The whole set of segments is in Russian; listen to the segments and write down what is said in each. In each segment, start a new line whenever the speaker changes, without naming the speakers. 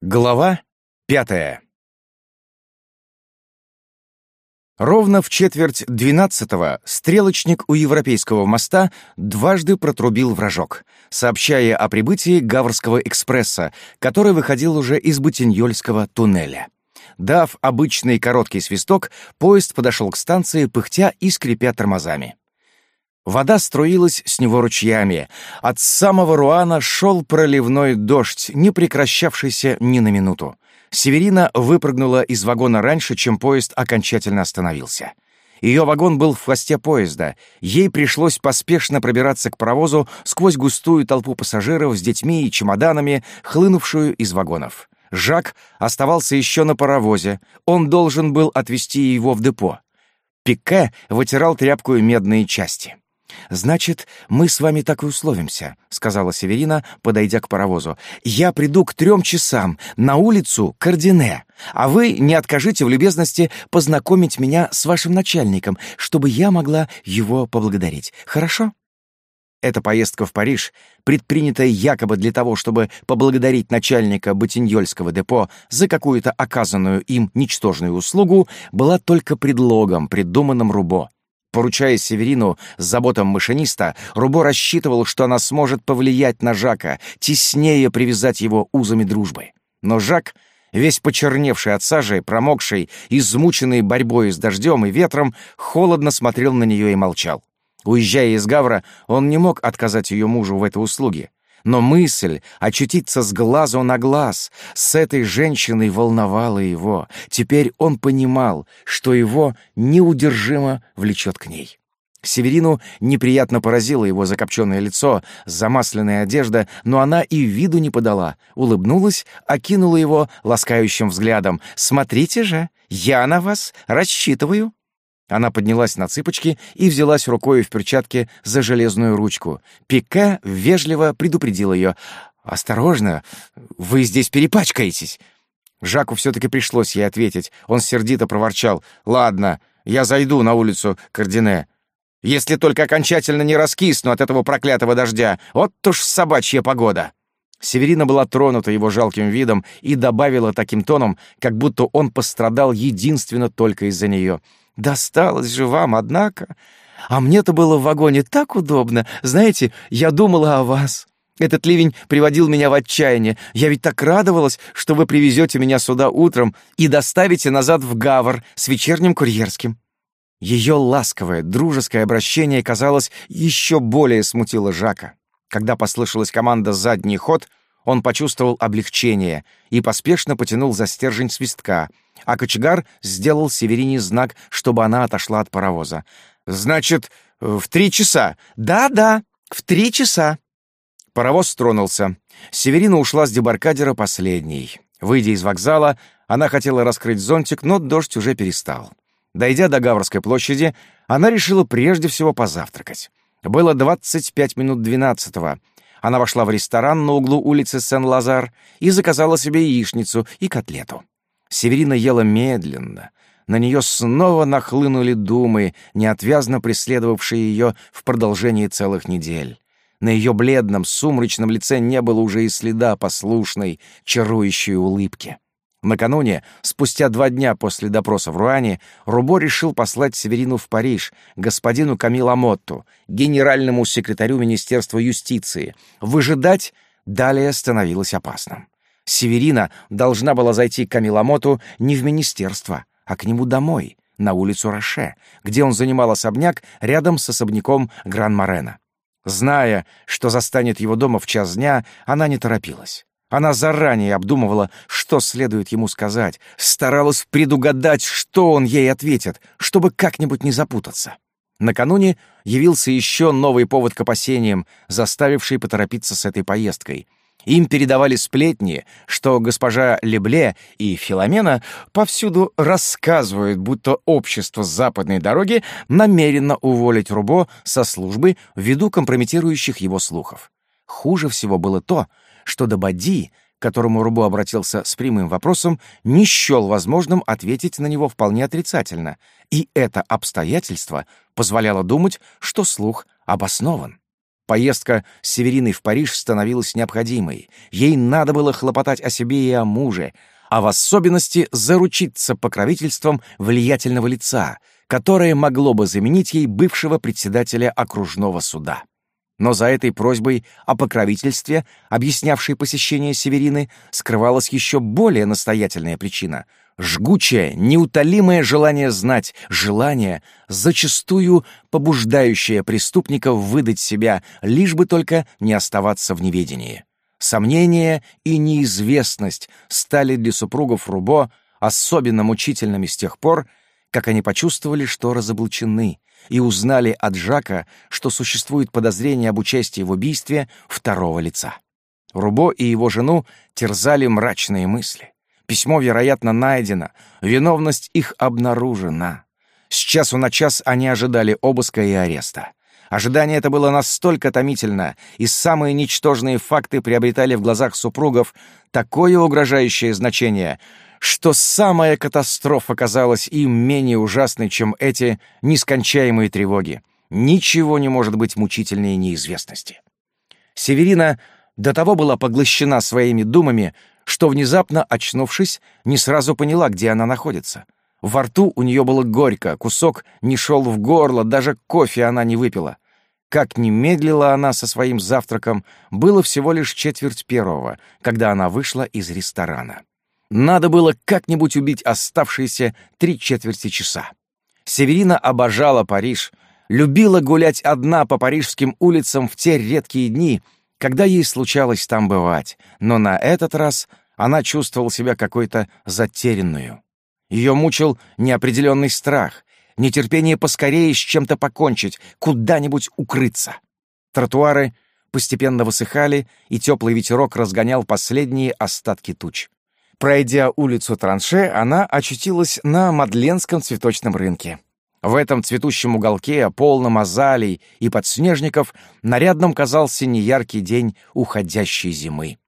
Глава пятая Ровно в четверть двенадцатого стрелочник у Европейского моста дважды протрубил вражок, сообщая о прибытии Гаврского экспресса, который выходил уже из Бутиньольского туннеля. Дав обычный короткий свисток, поезд подошел к станции, пыхтя и скрипя тормозами. Вода струилась с него ручьями. От самого Руана шел проливной дождь, не прекращавшийся ни на минуту. Северина выпрыгнула из вагона раньше, чем поезд окончательно остановился. Ее вагон был в хвосте поезда. Ей пришлось поспешно пробираться к паровозу сквозь густую толпу пассажиров с детьми и чемоданами, хлынувшую из вагонов. Жак оставался еще на паровозе. Он должен был отвезти его в депо. Пике вытирал тряпкую медные части. «Значит, мы с вами так и условимся», — сказала Северина, подойдя к паровозу. «Я приду к трем часам на улицу Кардине, а вы не откажите в любезности познакомить меня с вашим начальником, чтобы я могла его поблагодарить. Хорошо?» Эта поездка в Париж, предпринятая якобы для того, чтобы поблагодарить начальника Ботиньольского депо за какую-то оказанную им ничтожную услугу, была только предлогом, придуманным Рубо поручая Северину заботам машиниста, Рубо рассчитывал, что она сможет повлиять на Жака, теснее привязать его узами дружбы. Но Жак, весь почерневший от сажи, промокший, измученный борьбой с дождем и ветром, холодно смотрел на нее и молчал. Уезжая из Гавра, он не мог отказать ее мужу в этой услуге. Но мысль очутиться с глазу на глаз с этой женщиной волновала его. Теперь он понимал, что его неудержимо влечет к ней. Северину неприятно поразило его закопченное лицо, замасленная одежда, но она и виду не подала. Улыбнулась, окинула его ласкающим взглядом. «Смотрите же, я на вас рассчитываю». Она поднялась на цыпочки и взялась рукой в перчатке за железную ручку. Пика вежливо предупредил ее. «Осторожно, вы здесь перепачкаетесь!» Жаку все-таки пришлось ей ответить. Он сердито проворчал. «Ладно, я зайду на улицу Кардине. Если только окончательно не раскисну от этого проклятого дождя. Вот уж собачья погода!» Северина была тронута его жалким видом и добавила таким тоном, как будто он пострадал единственно только из-за нее досталось же вам, однако. А мне-то было в вагоне так удобно. Знаете, я думала о вас. Этот ливень приводил меня в отчаяние. Я ведь так радовалась, что вы привезете меня сюда утром и доставите назад в Гавр с вечерним курьерским». Ее ласковое, дружеское обращение, казалось, еще более смутило Жака. Когда послышалась команда «задний ход», он почувствовал облегчение и поспешно потянул за стержень свистка, а кочегар сделал Северине знак, чтобы она отошла от паровоза. «Значит, в три часа?» «Да-да, в три часа». Паровоз тронулся. Северина ушла с дебаркадера последней. Выйдя из вокзала, она хотела раскрыть зонтик, но дождь уже перестал. Дойдя до Гаврской площади, она решила прежде всего позавтракать. Было 25 минут двенадцатого. Она вошла в ресторан на углу улицы Сен-Лазар и заказала себе яичницу и котлету. Северина ела медленно. На нее снова нахлынули думы, неотвязно преследовавшие ее в продолжении целых недель. На ее бледном, сумрачном лице не было уже и следа послушной, чарующей улыбки. Накануне, спустя два дня после допроса в Руане, Рубо решил послать Северину в Париж, господину Камила Мотту, генеральному секретарю Министерства юстиции. Выжидать далее становилось опасным. Северина должна была зайти к Камиламоту не в министерство, а к нему домой, на улицу Роше, где он занимал особняк рядом с особняком Гран-Морена. Зная, что застанет его дома в час дня, она не торопилась. Она заранее обдумывала, что следует ему сказать, старалась предугадать, что он ей ответит, чтобы как-нибудь не запутаться. Накануне явился еще новый повод к опасениям, заставивший поторопиться с этой поездкой. Им передавали сплетни, что госпожа Лебле и Филомена повсюду рассказывают, будто общество западной дороги намерено уволить Рубо со службы ввиду компрометирующих его слухов. Хуже всего было то, что Добади, к которому Рубо обратился с прямым вопросом, не счел возможным ответить на него вполне отрицательно, и это обстоятельство позволяло думать, что слух обоснован. Поездка с Севериной в Париж становилась необходимой. Ей надо было хлопотать о себе и о муже, а в особенности заручиться покровительством влиятельного лица, которое могло бы заменить ей бывшего председателя окружного суда. Но за этой просьбой о покровительстве, объяснявшей посещение Северины, скрывалась еще более настоятельная причина — жгучее, неутолимое желание знать, желание, зачастую побуждающее преступников выдать себя, лишь бы только не оставаться в неведении. Сомнения и неизвестность стали для супругов Рубо особенно мучительными с тех пор, как они почувствовали, что разоблачены — и узнали от Жака, что существует подозрение об участии в убийстве второго лица. Рубо и его жену терзали мрачные мысли. Письмо, вероятно, найдено, виновность их обнаружена. С часу на час они ожидали обыска и ареста. Ожидание это было настолько томительно, и самые ничтожные факты приобретали в глазах супругов такое угрожающее значение, что самая катастрофа казалась им менее ужасной, чем эти нескончаемые тревоги. Ничего не может быть мучительнее неизвестности. Северина до того была поглощена своими думами, что, внезапно очнувшись, не сразу поняла, где она находится. Во рту у нее было горько, кусок не шел в горло, даже кофе она не выпила. Как не медлила она со своим завтраком, было всего лишь четверть первого, когда она вышла из ресторана. Надо было как-нибудь убить оставшиеся три четверти часа. Северина обожала Париж, любила гулять одна по парижским улицам в те редкие дни, когда ей случалось там бывать, но на этот раз она чувствовала себя какой-то затерянную. Ее мучил неопределенный страх, нетерпение поскорее с чем-то покончить, куда-нибудь укрыться. Тротуары постепенно высыхали, и теплый ветерок разгонял последние остатки туч. Пройдя улицу Транше, она очутилась на Мадленском цветочном рынке. В этом цветущем уголке, полном азалий и подснежников, нарядным казался неяркий день уходящей зимы.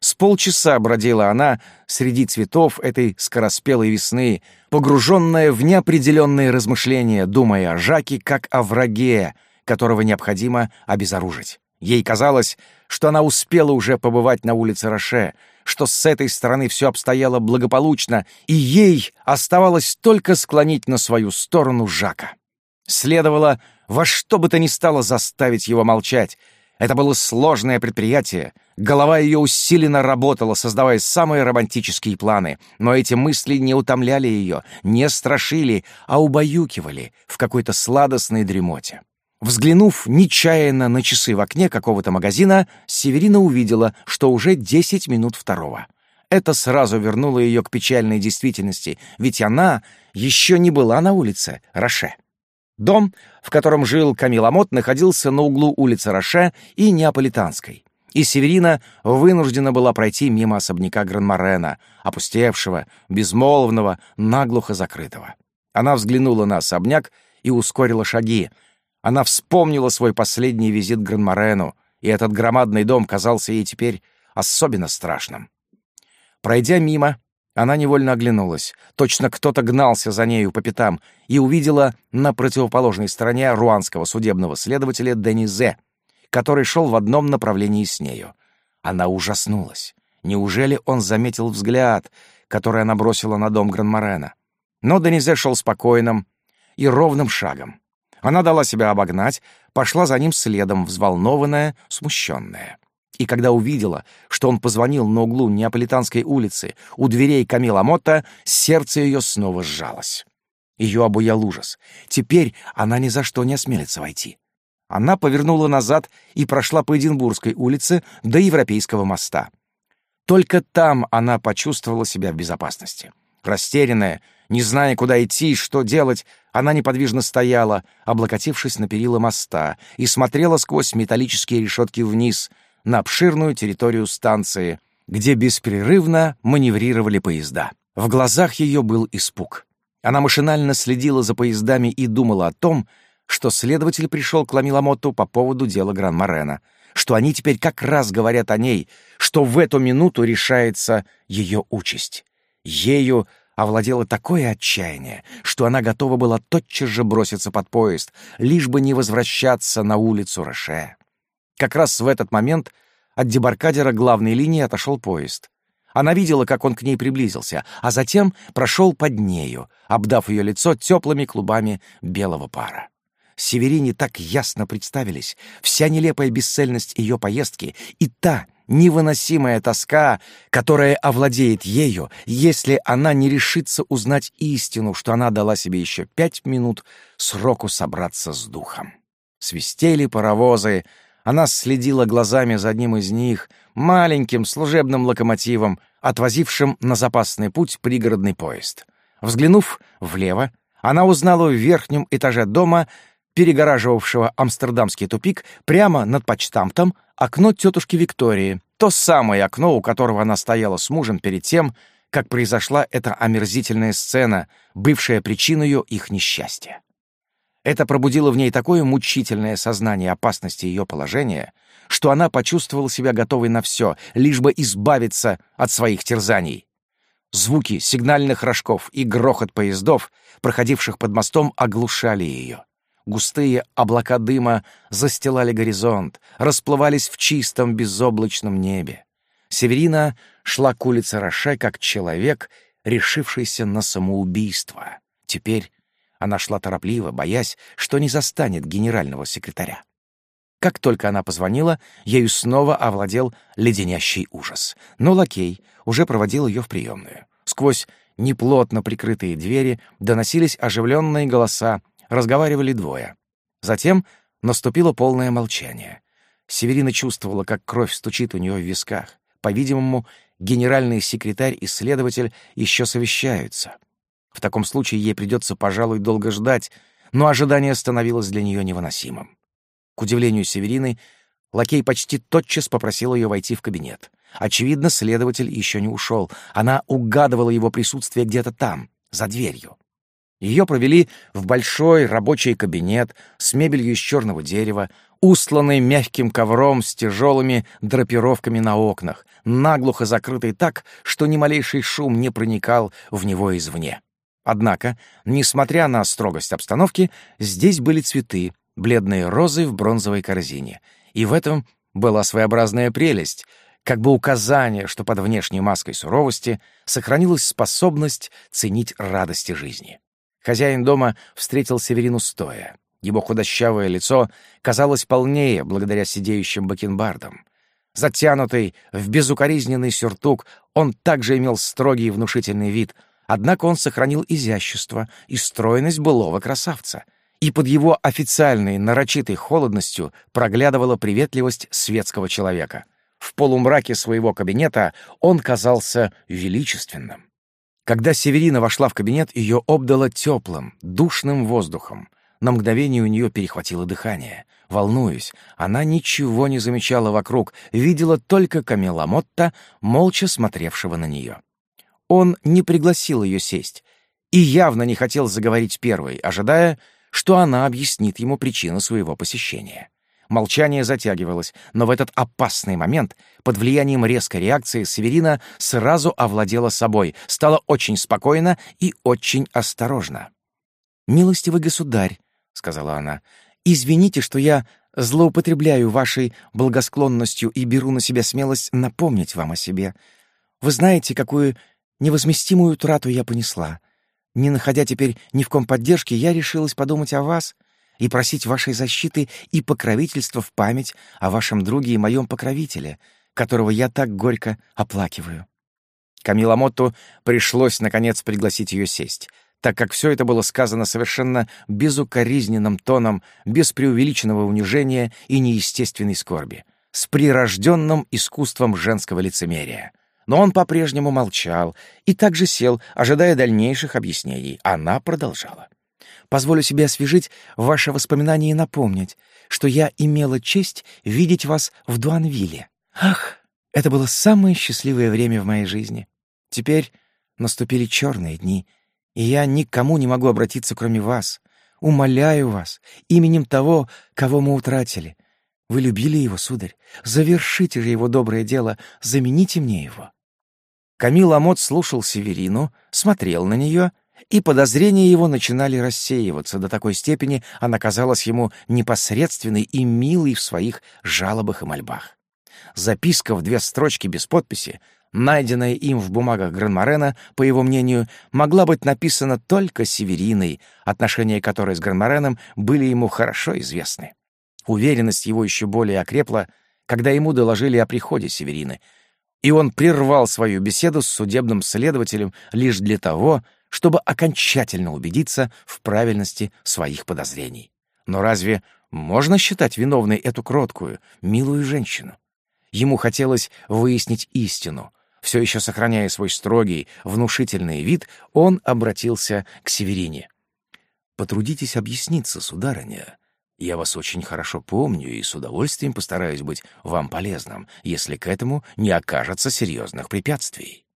С полчаса бродила она среди цветов этой скороспелой весны, погруженная в неопределенные размышления, думая о Жаке как о враге, которого необходимо обезоружить. Ей казалось, что она успела уже побывать на улице Роше — что с этой стороны все обстояло благополучно, и ей оставалось только склонить на свою сторону Жака. Следовало во что бы то ни стало заставить его молчать. Это было сложное предприятие. Голова ее усиленно работала, создавая самые романтические планы. Но эти мысли не утомляли ее, не страшили, а убаюкивали в какой-то сладостной дремоте. Взглянув нечаянно на часы в окне какого-то магазина, Северина увидела, что уже 10 минут второго. Это сразу вернуло ее к печальной действительности, ведь она еще не была на улице Раше. Дом, в котором жил Камиламот, находился на углу улицы Раше и Неаполитанской. И Северина вынуждена была пройти мимо особняка Гранморена, опустевшего, безмолвного, наглухо закрытого. Она взглянула на особняк и ускорила шаги — она вспомнила свой последний визит к Гранморену, и этот громадный дом казался ей теперь особенно страшным. Пройдя мимо, она невольно оглянулась. Точно кто-то гнался за нею по пятам и увидела на противоположной стороне руанского судебного следователя Денизе, который шел в одном направлении с нею. Она ужаснулась. Неужели он заметил взгляд, который она бросила на дом Гранморена? Но Денизе шел спокойным и ровным шагом. Она дала себя обогнать, пошла за ним следом, взволнованная, смущенная. И когда увидела, что он позвонил на углу Неаполитанской улицы у дверей Камила Мотта, сердце ее снова сжалось. Ее обуял ужас. Теперь она ни за что не осмелится войти. Она повернула назад и прошла по Эдинбургской улице до Европейского моста. Только там она почувствовала себя в безопасности. Растерянная, не зная, куда идти и что делать, она неподвижно стояла, облокотившись на перила моста, и смотрела сквозь металлические решетки вниз, на обширную территорию станции, где беспрерывно маневрировали поезда. В глазах ее был испуг. Она машинально следила за поездами и думала о том, что следователь пришел к Ламиламоту по поводу дела Гран-Морена, что они теперь как раз говорят о ней, что в эту минуту решается ее участь. Ею овладело такое отчаяние, что она готова была тотчас же броситься под поезд, лишь бы не возвращаться на улицу Роше. Как раз в этот момент от дебаркадера главной линии отошел поезд. Она видела, как он к ней приблизился, а затем прошел под нею, обдав ее лицо теплыми клубами белого пара. Северине так ясно представились вся нелепая бесцельность ее поездки и та невыносимая тоска, которая овладеет ею, если она не решится узнать истину, что она дала себе еще пять минут сроку собраться с духом. Свистели паровозы, она следила глазами за одним из них, маленьким служебным локомотивом, отвозившим на запасный путь пригородный поезд. Взглянув влево, она узнала в верхнем этаже дома, перегораживавшего амстердамский тупик, прямо над почтамтом, окно тетушки Виктории, то самое окно, у которого она стояла с мужем перед тем, как произошла эта омерзительная сцена, бывшая причиной ее их несчастья. Это пробудило в ней такое мучительное сознание опасности ее положения, что она почувствовала себя готовой на все, лишь бы избавиться от своих терзаний. Звуки сигнальных рожков и грохот поездов, проходивших под мостом, оглушали ее густые облака дыма застилали горизонт, расплывались в чистом безоблачном небе. Северина шла к улице Роше как человек, решившийся на самоубийство. Теперь она шла торопливо, боясь, что не застанет генерального секретаря. Как только она позвонила, ею снова овладел леденящий ужас. Но лакей уже проводил ее в приемную. Сквозь неплотно прикрытые двери доносились оживленные голоса разговаривали двое. Затем наступило полное молчание. Северина чувствовала, как кровь стучит у нее в висках. По-видимому, генеральный секретарь и следователь еще совещаются. В таком случае ей придется, пожалуй, долго ждать, но ожидание становилось для нее невыносимым. К удивлению Северины, лакей почти тотчас попросил ее войти в кабинет. Очевидно, следователь еще не ушел. Она угадывала его присутствие где-то там, за дверью. Ее провели в большой рабочий кабинет с мебелью из черного дерева, устланный мягким ковром с тяжелыми драпировками на окнах, наглухо закрытый так, что ни малейший шум не проникал в него извне. Однако, несмотря на строгость обстановки, здесь были цветы, бледные розы в бронзовой корзине, и в этом была своеобразная прелесть — как бы указание, что под внешней маской суровости сохранилась способность ценить радости жизни. Хозяин дома встретил Северину стоя. Его худощавое лицо казалось полнее благодаря сидеющим бакенбардам. Затянутый в безукоризненный сюртук, он также имел строгий и внушительный вид, однако он сохранил изящество и стройность былого красавца, и под его официальной нарочитой холодностью проглядывала приветливость светского человека. В полумраке своего кабинета он казался величественным. Когда Северина вошла в кабинет, ее обдало теплым, душным воздухом. На мгновение у нее перехватило дыхание. Волнуясь, она ничего не замечала вокруг, видела только Камила Мотта, молча смотревшего на нее. Он не пригласил ее сесть и явно не хотел заговорить первой, ожидая, что она объяснит ему причину своего посещения. Молчание затягивалось, но в этот опасный момент, под влиянием резкой реакции, Северина сразу овладела собой, стала очень спокойна и очень осторожна. «Милостивый государь», — сказала она, — «извините, что я злоупотребляю вашей благосклонностью и беру на себя смелость напомнить вам о себе. Вы знаете, какую невозместимую трату я понесла. Не находя теперь ни в ком поддержки, я решилась подумать о вас — и просить вашей защиты и покровительства в память о вашем друге и моем покровителе, которого я так горько оплакиваю». Камила пришлось, наконец, пригласить ее сесть, так как все это было сказано совершенно безукоризненным тоном, без преувеличенного унижения и неестественной скорби, с прирожденным искусством женского лицемерия. Но он по-прежнему молчал и также сел, ожидая дальнейших объяснений. Она продолжала. — Позволю себе освежить ваше воспоминание и напомнить, что я имела честь видеть вас в Дуанвилле. Ах, это было самое счастливое время в моей жизни. Теперь наступили черные дни, и я никому не могу обратиться, кроме вас. Умоляю вас, именем того, кого мы утратили. Вы любили его, сударь. Завершите же его доброе дело, замените мне его». Камил Амот слушал Северину, смотрел на нее и подозрения его начинали рассеиваться до такой степени, она казалась ему непосредственной и милой в своих жалобах и мольбах. Записка в две строчки без подписи, найденная им в бумагах Гранморена, по его мнению, могла быть написана только Севериной, отношения которой с Гранмореном были ему хорошо известны. Уверенность его еще более окрепла, когда ему доложили о приходе Северины, и он прервал свою беседу с судебным следователем лишь для того, чтобы чтобы окончательно убедиться в правильности своих подозрений. Но разве можно считать виновной эту кроткую, милую женщину? Ему хотелось выяснить истину. Все еще сохраняя свой строгий, внушительный вид, он обратился к Северине. «Потрудитесь объясниться, сударыня. Я вас очень хорошо помню и с удовольствием постараюсь быть вам полезным, если к этому не окажется серьезных препятствий».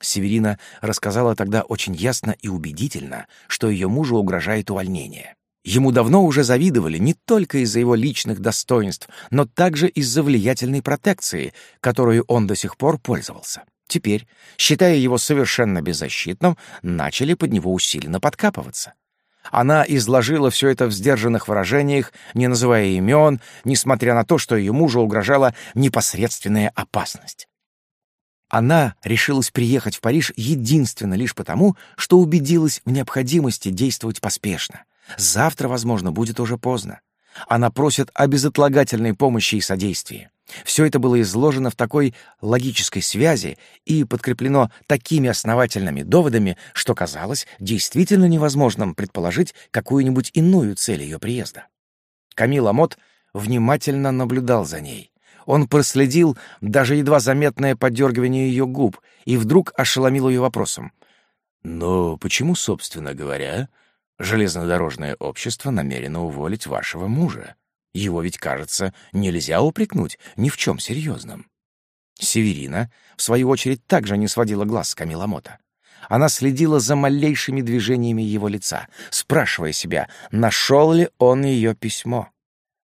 Северина рассказала тогда очень ясно и убедительно, что ее мужу угрожает увольнение. Ему давно уже завидовали не только из-за его личных достоинств, но также из-за влиятельной протекции, которую он до сих пор пользовался. Теперь, считая его совершенно беззащитным, начали под него усиленно подкапываться. Она изложила все это в сдержанных выражениях, не называя имен, несмотря на то, что ее мужу угрожала непосредственная опасность. Она решилась приехать в Париж единственно лишь потому, что убедилась в необходимости действовать поспешно. Завтра, возможно, будет уже поздно. Она просит о безотлагательной помощи и содействии. Все это было изложено в такой логической связи и подкреплено такими основательными доводами, что казалось действительно невозможным предположить какую-нибудь иную цель ее приезда. Камила Мот внимательно наблюдал за ней, он проследил даже едва заметное подергивание ее губ и вдруг ошеломил ее вопросом. «Но почему, собственно говоря, железнодорожное общество намерено уволить вашего мужа? Его ведь, кажется, нельзя упрекнуть ни в чем серьезном». Северина, в свою очередь, также не сводила глаз с Камиламота. Она следила за малейшими движениями его лица, спрашивая себя, нашел ли он ее письмо.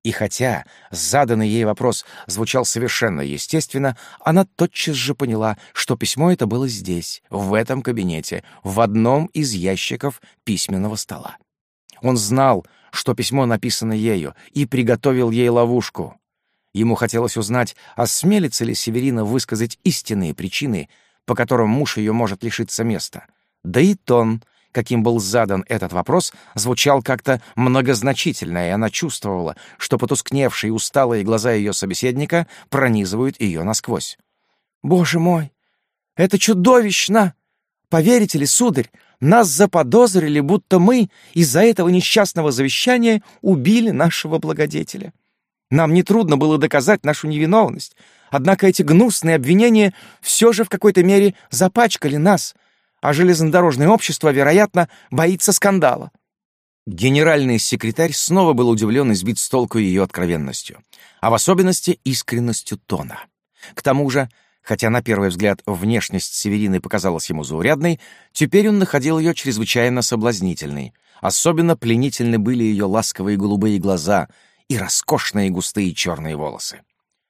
И хотя заданный ей вопрос звучал совершенно естественно, она тотчас же поняла, что письмо это было здесь, в этом кабинете, в одном из ящиков письменного стола. Он знал, что письмо написано ею, и приготовил ей ловушку. Ему хотелось узнать, осмелится ли Северина высказать истинные причины, по которым муж ее может лишиться места. Да и тон — каким был задан этот вопрос, звучал как-то многозначительно, и она чувствовала, что потускневшие усталые глаза ее собеседника пронизывают ее насквозь. «Боже мой! Это чудовищно! Поверите ли, сударь, нас заподозрили, будто мы из-за этого несчастного завещания убили нашего благодетеля. Нам нетрудно было доказать нашу невиновность, однако эти гнусные обвинения все же в какой-то мере запачкали нас» а железнодорожное общество, вероятно, боится скандала». Генеральный секретарь снова был удивлен и сбит с толку ее откровенностью, а в особенности искренностью тона. К тому же, хотя на первый взгляд внешность Северины показалась ему заурядной, теперь он находил ее чрезвычайно соблазнительной. Особенно пленительны были ее ласковые голубые глаза и роскошные густые черные волосы.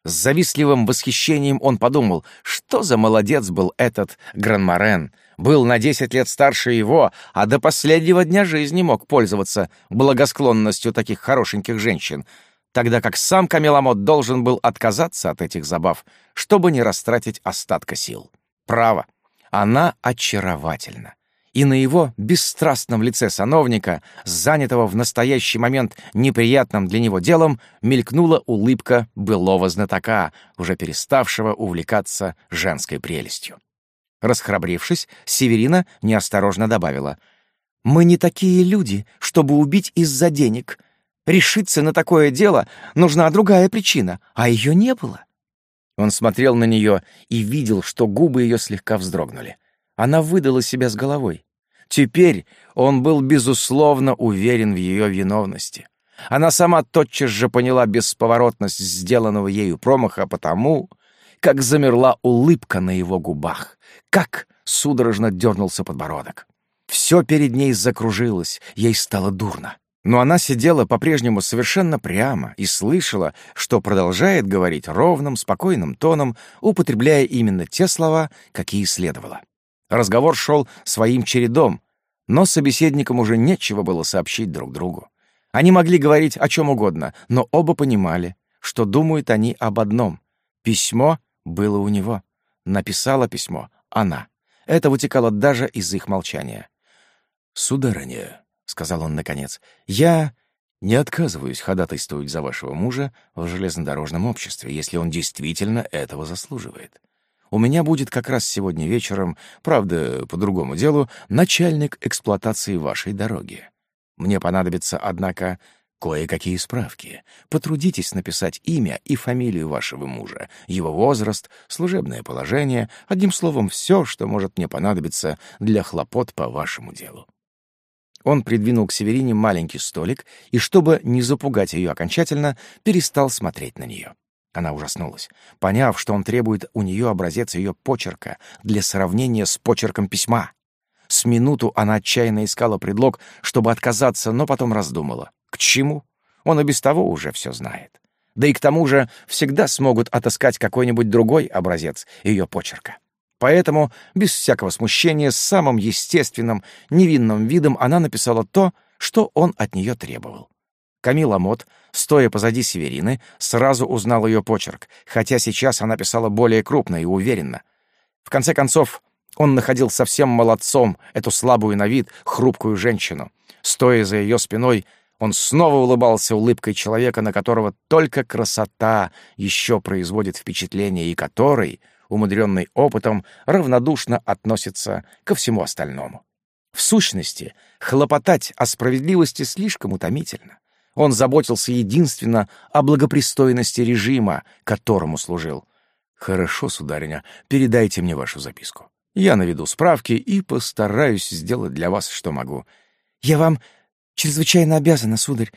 С завистливым восхищением он подумал, что за молодец был этот Гранморен, был на 10 лет старше его, а до последнего дня жизни мог пользоваться благосклонностью таких хорошеньких женщин, тогда как сам Камеламот должен был отказаться от этих забав, чтобы не растратить остатка сил. Право, она очаровательна. И на его бесстрастном лице сановника, занятого в настоящий момент неприятным для него делом, мелькнула улыбка былого знатока, уже переставшего увлекаться женской прелестью. Расхрабрившись, Северина неосторожно добавила. «Мы не такие люди, чтобы убить из-за денег. Решиться на такое дело нужна другая причина, а ее не было». Он смотрел на нее и видел, что губы ее слегка вздрогнули. Она выдала себя с головой. Теперь он был, безусловно, уверен в ее виновности. Она сама тотчас же поняла бесповоротность сделанного ею промаха, потому как замерла улыбка на его губах, как судорожно дернулся подбородок. Все перед ней закружилось, ей стало дурно. Но она сидела по-прежнему совершенно прямо и слышала, что продолжает говорить ровным, спокойным тоном, употребляя именно те слова, какие следовало. Разговор шел своим чередом, но собеседникам уже нечего было сообщить друг другу. Они могли говорить о чем угодно, но оба понимали, что думают они об одном — письмо было у него. Написала письмо она. Это вытекало даже из их молчания. «Сударыня», — сказал он наконец, — «я не отказываюсь ходатайствовать за вашего мужа в железнодорожном обществе, если он действительно этого заслуживает. У меня будет как раз сегодня вечером, правда, по другому делу, начальник эксплуатации вашей дороги. Мне понадобится, однако, кое-какие справки. Потрудитесь написать имя и фамилию вашего мужа, его возраст, служебное положение, одним словом, все, что может мне понадобиться для хлопот по вашему делу. Он придвинул к Северине маленький столик и, чтобы не запугать ее окончательно, перестал смотреть на нее. Она ужаснулась, поняв, что он требует у нее образец ее почерка для сравнения с почерком письма. С минуту она отчаянно искала предлог, чтобы отказаться, но потом раздумала. К чему? Он и без того уже все знает. Да и к тому же всегда смогут отыскать какой-нибудь другой образец ее почерка. Поэтому, без всякого смущения, с самым естественным, невинным видом она написала то, что он от нее требовал. Камила Мот, стоя позади Северины, сразу узнал ее почерк, хотя сейчас она писала более крупно и уверенно. В конце концов, он находил совсем молодцом эту слабую на вид хрупкую женщину. Стоя за ее спиной, он снова улыбался улыбкой человека, на которого только красота еще производит впечатление и который, умудренный опытом, равнодушно относится ко всему остальному. В сущности, хлопотать о справедливости слишком утомительно. Он заботился единственно о благопристойности режима, которому служил. «Хорошо, сударыня, передайте мне вашу записку». Я наведу справки и постараюсь сделать для вас, что могу.
Я вам чрезвычайно обязана, сударь.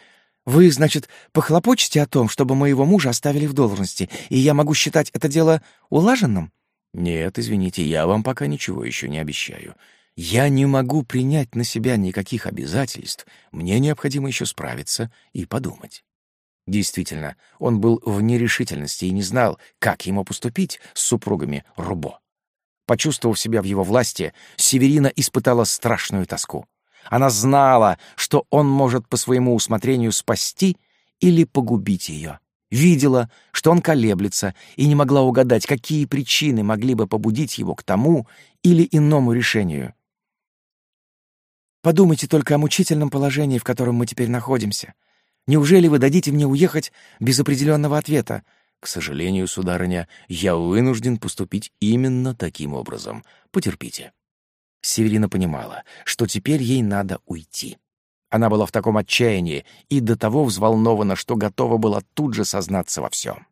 Вы, значит, похлопочете о том, чтобы моего мужа оставили в должности, и я могу считать это дело улаженным?
Нет, извините, я вам пока ничего еще не обещаю. Я не могу принять на себя никаких обязательств. Мне необходимо еще справиться и подумать. Действительно, он был в нерешительности и не знал, как ему поступить с супругами Рубо. Почувствовав себя в его власти, Северина испытала страшную тоску. Она знала, что он может по своему усмотрению спасти или погубить ее. Видела, что он колеблется, и не могла угадать, какие причины могли бы побудить его к тому или иному решению.
«Подумайте только о мучительном положении, в котором мы теперь находимся. Неужели вы дадите мне уехать без определенного ответа?»
К сожалению, сударыня, я вынужден поступить именно таким образом. Потерпите». Северина понимала, что теперь ей надо уйти. Она была в таком отчаянии и до того взволнована, что готова была тут же сознаться во всем.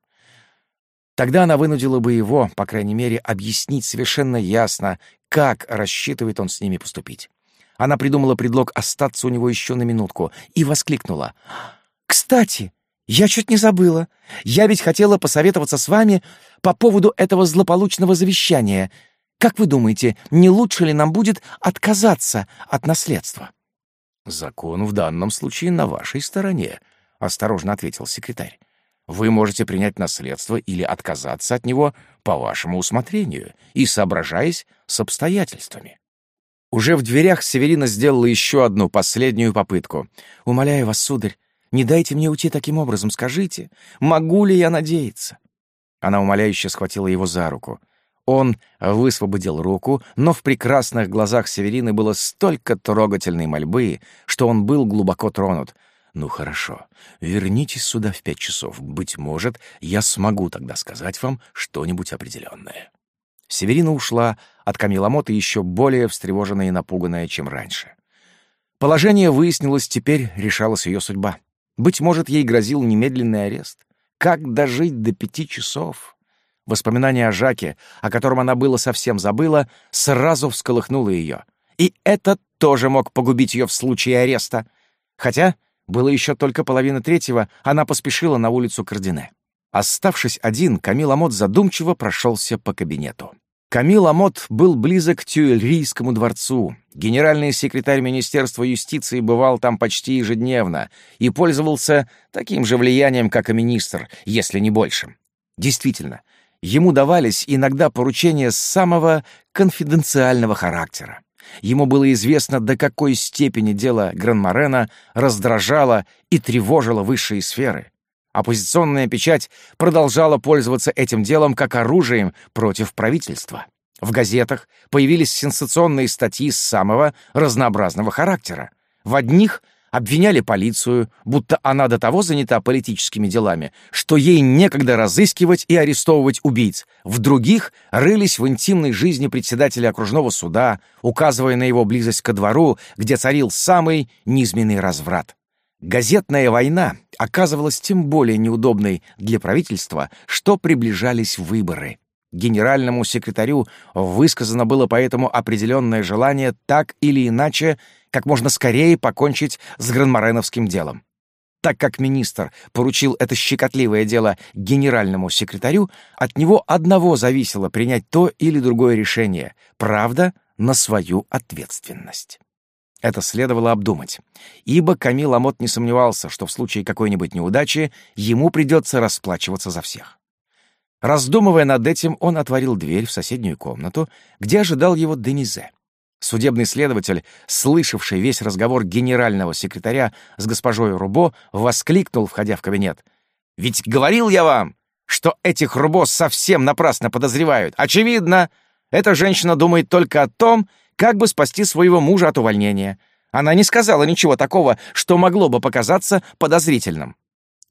Тогда она вынудила бы его, по крайней мере, объяснить совершенно ясно, как рассчитывает он с ними поступить. Она придумала предлог остаться у него еще на минутку и воскликнула.
«Кстати, я чуть не забыла. Я ведь хотела посоветоваться с вами по поводу этого злополучного завещания. Как вы думаете, не лучше ли нам будет отказаться от наследства?»
«Закон в данном случае на вашей стороне», — осторожно ответил секретарь. «Вы можете принять наследство или отказаться от него по вашему усмотрению и соображаясь с обстоятельствами». Уже в дверях Северина сделала еще одну последнюю попытку.
«Умоляю вас, сударь, не дайте мне уйти таким образом, скажите, могу ли я надеяться?»
Она умоляюще схватила его за руку. Он высвободил руку, но в прекрасных глазах Северины было столько трогательной мольбы, что он был глубоко тронут. «Ну хорошо, вернитесь сюда в пять часов. Быть может, я смогу тогда сказать вам что-нибудь определенное». Северина ушла от Камиламота еще более встревоженная и напуганная, чем раньше. Положение выяснилось, теперь решалась ее судьба. Быть может, ей грозил немедленный арест? Как дожить до пяти часов? Воспоминание о Жаке, о котором она было совсем забыла, сразу всколыхнуло ее. И это тоже мог погубить ее в случае ареста. Хотя было еще только половина третьего, она поспешила на улицу Кардине. Оставшись один, Камил Амот задумчиво прошелся по кабинету. Камил Амот был близок к Тюэльрийскому дворцу. Генеральный секретарь Министерства юстиции бывал там почти ежедневно и пользовался таким же влиянием, как и министр, если не большим. Действительно, ему давались иногда поручения самого конфиденциального характера. Ему было известно, до какой степени дело Гранморена раздражало и тревожило высшие сферы. Оппозиционная печать продолжала пользоваться этим делом как оружием против правительства. В газетах появились сенсационные статьи с самого разнообразного характера. В одних обвиняли полицию, будто она до того занята политическими делами, что ей некогда разыскивать и арестовывать убийц. В других рылись в интимной жизни председателя окружного суда, указывая на его близость ко двору, где царил самый низменный разврат. Газетная война оказывалась тем более неудобной для правительства, что приближались выборы. Генеральному секретарю высказано было поэтому определенное желание так или иначе как можно скорее покончить с гранмореновским делом. Так как министр поручил это щекотливое дело генеральному секретарю, от него одного зависело принять то или другое решение, правда, на свою ответственность. Это следовало обдумать. Ибо Камил Амот не сомневался, что в случае какой-нибудь неудачи ему придется расплачиваться за всех. Раздумывая над этим, он отворил дверь в соседнюю комнату, где ожидал его Денизе. Судебный следователь, слышавший весь разговор генерального секретаря с госпожой Рубо, воскликнул, входя в кабинет. «Ведь говорил я вам, что этих Рубо совсем напрасно подозревают. Очевидно, эта женщина думает только о том, как бы спасти своего мужа от увольнения. Она не сказала ничего такого, что могло бы показаться подозрительным.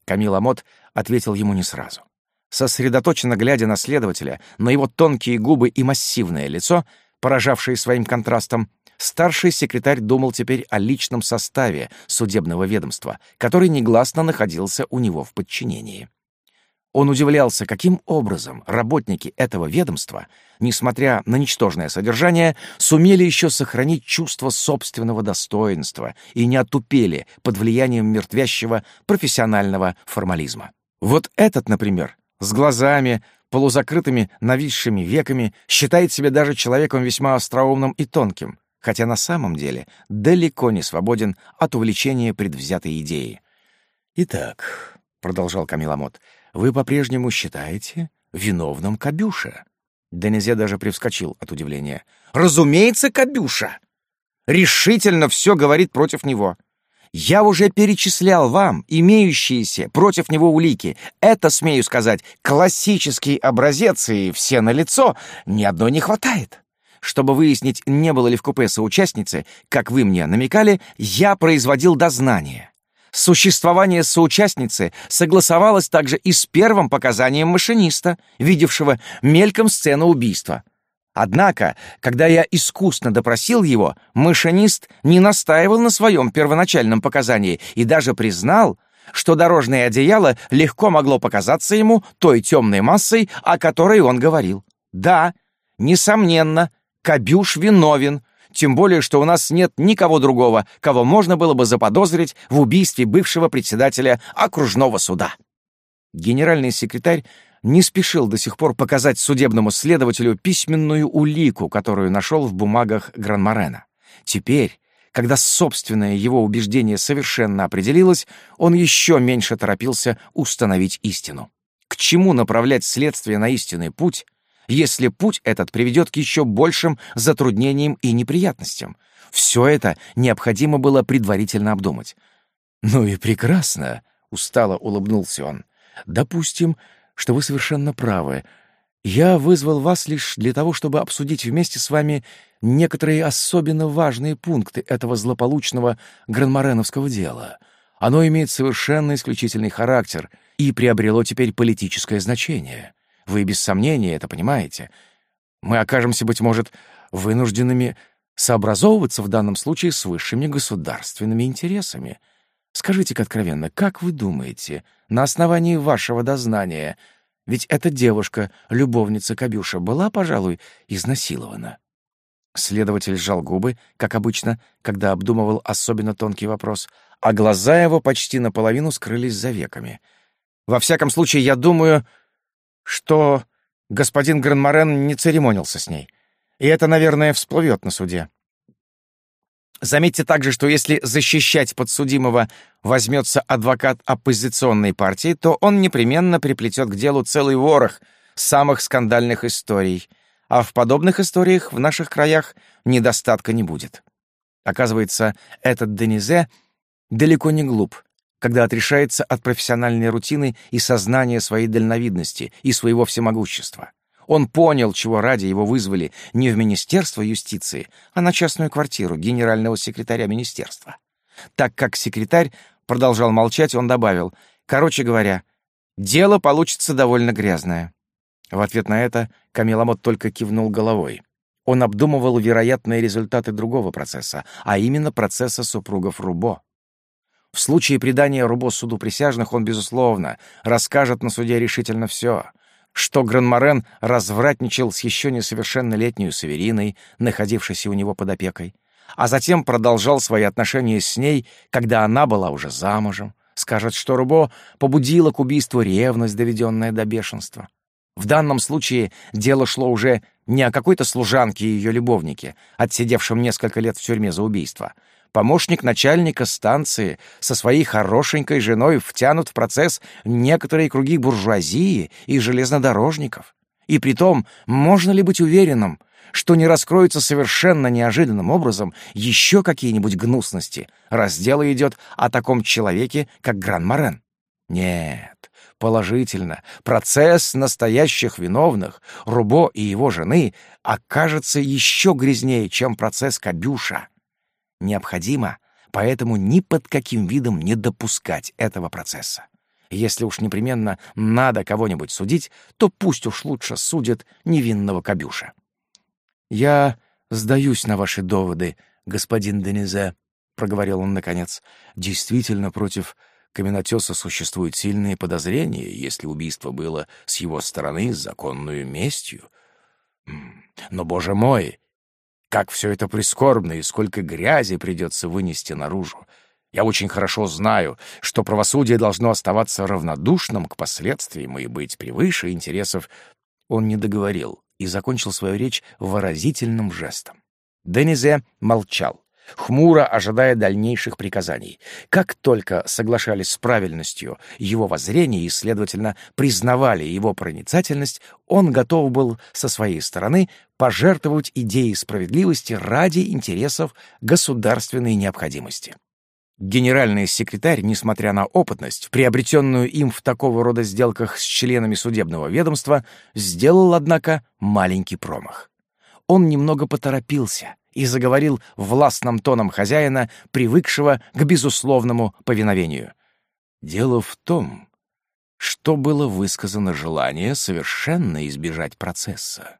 Камила Мот ответил ему не сразу. Сосредоточенно глядя на следователя, на его тонкие губы и массивное лицо, поражавшие своим контрастом, старший секретарь думал теперь о личном составе судебного ведомства, который негласно находился у него в подчинении. Он удивлялся, каким образом работники этого ведомства, несмотря на ничтожное содержание, сумели еще сохранить чувство собственного достоинства и не отупели под влиянием мертвящего профессионального формализма. Вот этот, например, с глазами, полузакрытыми нависшими веками, считает себя даже человеком весьма остроумным и тонким, хотя на самом деле далеко не свободен от увлечения предвзятой идеи. «Итак», — продолжал Камиламот, — вы по-прежнему считаете виновным Кабюша?» Денезе даже привскочил от удивления. «Разумеется, Кабюша!» «Решительно все говорит против него. Я уже перечислял вам имеющиеся против него улики. Это, смею сказать, классический образец, и все налицо. Ни одной не хватает». Чтобы выяснить, не было ли в купе соучастницы, как вы мне намекали, я производил дознание. Существование соучастницы согласовалось также и с первым показанием машиниста, видевшего мельком сцену убийства. Однако, когда я искусно допросил его, машинист не настаивал на своем первоначальном показании и даже признал, что дорожное одеяло легко могло показаться ему той темной массой, о которой он говорил. Да, несомненно, Кабюш виновен, тем более, что у нас нет никого другого, кого можно было бы заподозрить в убийстве бывшего председателя окружного суда». Генеральный секретарь не спешил до сих пор показать судебному следователю письменную улику, которую нашел в бумагах Гранморена. Теперь, когда собственное его убеждение совершенно определилось, он еще меньше торопился установить истину. К чему направлять следствие на истинный путь, если путь этот приведет к еще большим затруднениям и неприятностям. Все это необходимо было предварительно обдумать. «Ну и прекрасно!» — устало улыбнулся он. «Допустим, что вы совершенно правы. Я вызвал вас лишь для того, чтобы обсудить вместе с вами некоторые особенно важные пункты этого злополучного гранмореновского дела. Оно имеет совершенно исключительный характер и приобрело теперь политическое значение. Вы без сомнения это понимаете. Мы окажемся, быть может, вынужденными сообразовываться в данном случае с высшими государственными интересами. Скажите-ка откровенно, как вы думаете, на основании вашего дознания, ведь эта девушка, любовница Кабюша, была, пожалуй, изнасилована?» Следователь сжал губы, как обычно, когда обдумывал особенно тонкий вопрос, а глаза его почти наполовину скрылись за веками. «Во всяком случае, я думаю, что господин Гранморен не церемонился с ней. И это, наверное, всплывет на суде. Заметьте также, что если защищать подсудимого возьмется адвокат оппозиционной партии, то он непременно приплетет к делу целый ворох самых скандальных историй. А в подобных историях в наших краях недостатка не будет. Оказывается, этот Денизе далеко не глуп когда отрешается от профессиональной рутины и сознания своей дальновидности и своего всемогущества. Он понял, чего ради его вызвали не в Министерство юстиции, а на частную квартиру генерального секретаря министерства. Так как секретарь продолжал молчать, он добавил, короче говоря, «Дело получится довольно грязное». В ответ на это Камиламот только кивнул головой. Он обдумывал вероятные результаты другого процесса, а именно процесса супругов Рубо. В случае предания Рубо суду присяжных он, безусловно, расскажет на суде решительно все, что Гранморен развратничал с еще несовершеннолетней Севериной, находившейся у него под опекой, а затем продолжал свои отношения с ней, когда она была уже замужем, скажет, что Рубо побудила к убийству ревность, доведенная до бешенства. В данном случае дело шло уже не о какой-то служанке и ее любовнике, отсидевшем несколько лет в тюрьме за убийство — Помощник начальника станции со своей хорошенькой женой втянут в процесс некоторые круги буржуазии и железнодорожников. И при том можно ли быть уверенным, что не раскроются совершенно неожиданным образом еще какие-нибудь гнусности, раз дело идет о таком человеке, как Гран-Морен? Нет, положительно, процесс настоящих виновных, Рубо и его жены, окажется еще грязнее, чем процесс Кабюша необходимо, поэтому ни под каким видом не допускать этого процесса. Если уж непременно надо кого-нибудь судить, то пусть уж лучше судят невинного Кабюша. «Я сдаюсь на ваши доводы, господин Денизе», — проговорил он наконец. «Действительно, против каменотеса существуют сильные подозрения, если убийство было с его стороны законную местью. Но, боже мой, как все это прискорбно и сколько грязи придется вынести наружу. Я очень хорошо знаю, что правосудие должно оставаться равнодушным к последствиям и быть превыше интересов. Он не договорил и закончил свою речь выразительным жестом. Денизе молчал, хмуро ожидая дальнейших приказаний. Как только соглашались с правильностью его воззрения и, следовательно, признавали его проницательность, он готов был со своей стороны пожертвовать идеей справедливости ради интересов государственной необходимости. Генеральный секретарь, несмотря на опытность, приобретенную им в такого рода сделках с членами судебного ведомства, сделал, однако, маленький промах. Он немного поторопился и заговорил властным тоном хозяина, привыкшего к безусловному повиновению. «Дело в том, что было высказано желание совершенно избежать процесса.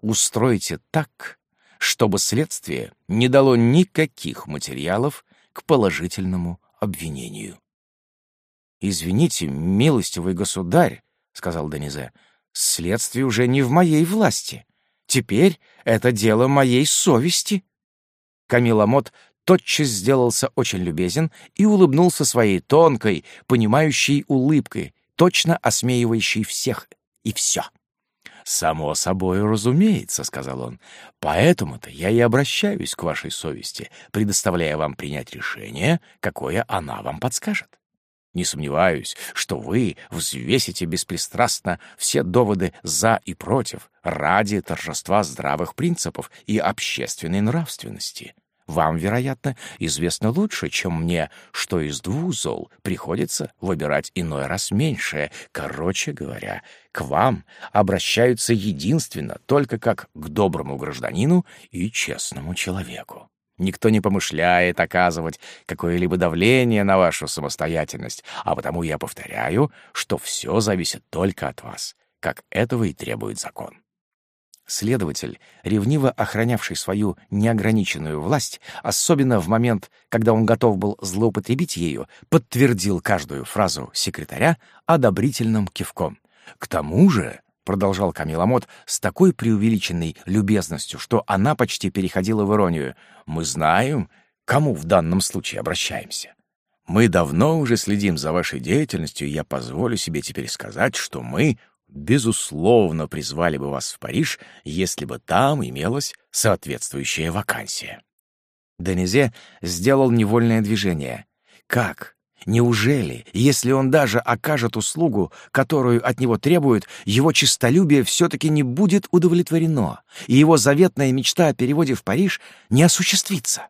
Устройте так, чтобы следствие не дало никаких материалов к положительному обвинению. «Извините, милостивый государь», — сказал Денизе, — «следствие уже не в моей власти. Теперь это дело моей совести». Камила тотчас сделался очень любезен и улыбнулся своей тонкой, понимающей улыбкой, точно осмеивающей всех и все. Само собой разумеется, сказал он. Поэтому-то я и обращаюсь к вашей совести, предоставляя вам принять решение, какое она вам подскажет. Не сомневаюсь, что вы взвесите беспристрастно все доводы «за» и «против» ради торжества здравых принципов и общественной нравственности. Вам, вероятно, известно лучше, чем мне, что из двух зол приходится выбирать иной раз меньшее. Короче говоря, к вам обращаются единственно только как к доброму гражданину и честному человеку. Никто не помышляет оказывать какое-либо давление на вашу самостоятельность, а потому я повторяю, что все зависит только от вас, как этого и требует закон. Следователь, ревниво охранявший свою неограниченную власть, особенно в момент, когда он готов был злоупотребить ею, подтвердил каждую фразу секретаря одобрительным кивком. «К тому же», — продолжал Камиламот с такой преувеличенной любезностью, что она почти переходила в иронию, «мы знаем, кому в данном случае обращаемся». Мы давно уже следим за вашей деятельностью, и я позволю себе теперь сказать, что мы безусловно призвали бы вас в Париж, если бы там имелась соответствующая вакансия. Денизе сделал невольное движение. Как? Неужели, если он даже окажет услугу, которую от него требуют, его честолюбие все-таки не будет удовлетворено, и его заветная мечта о переводе в Париж не осуществится?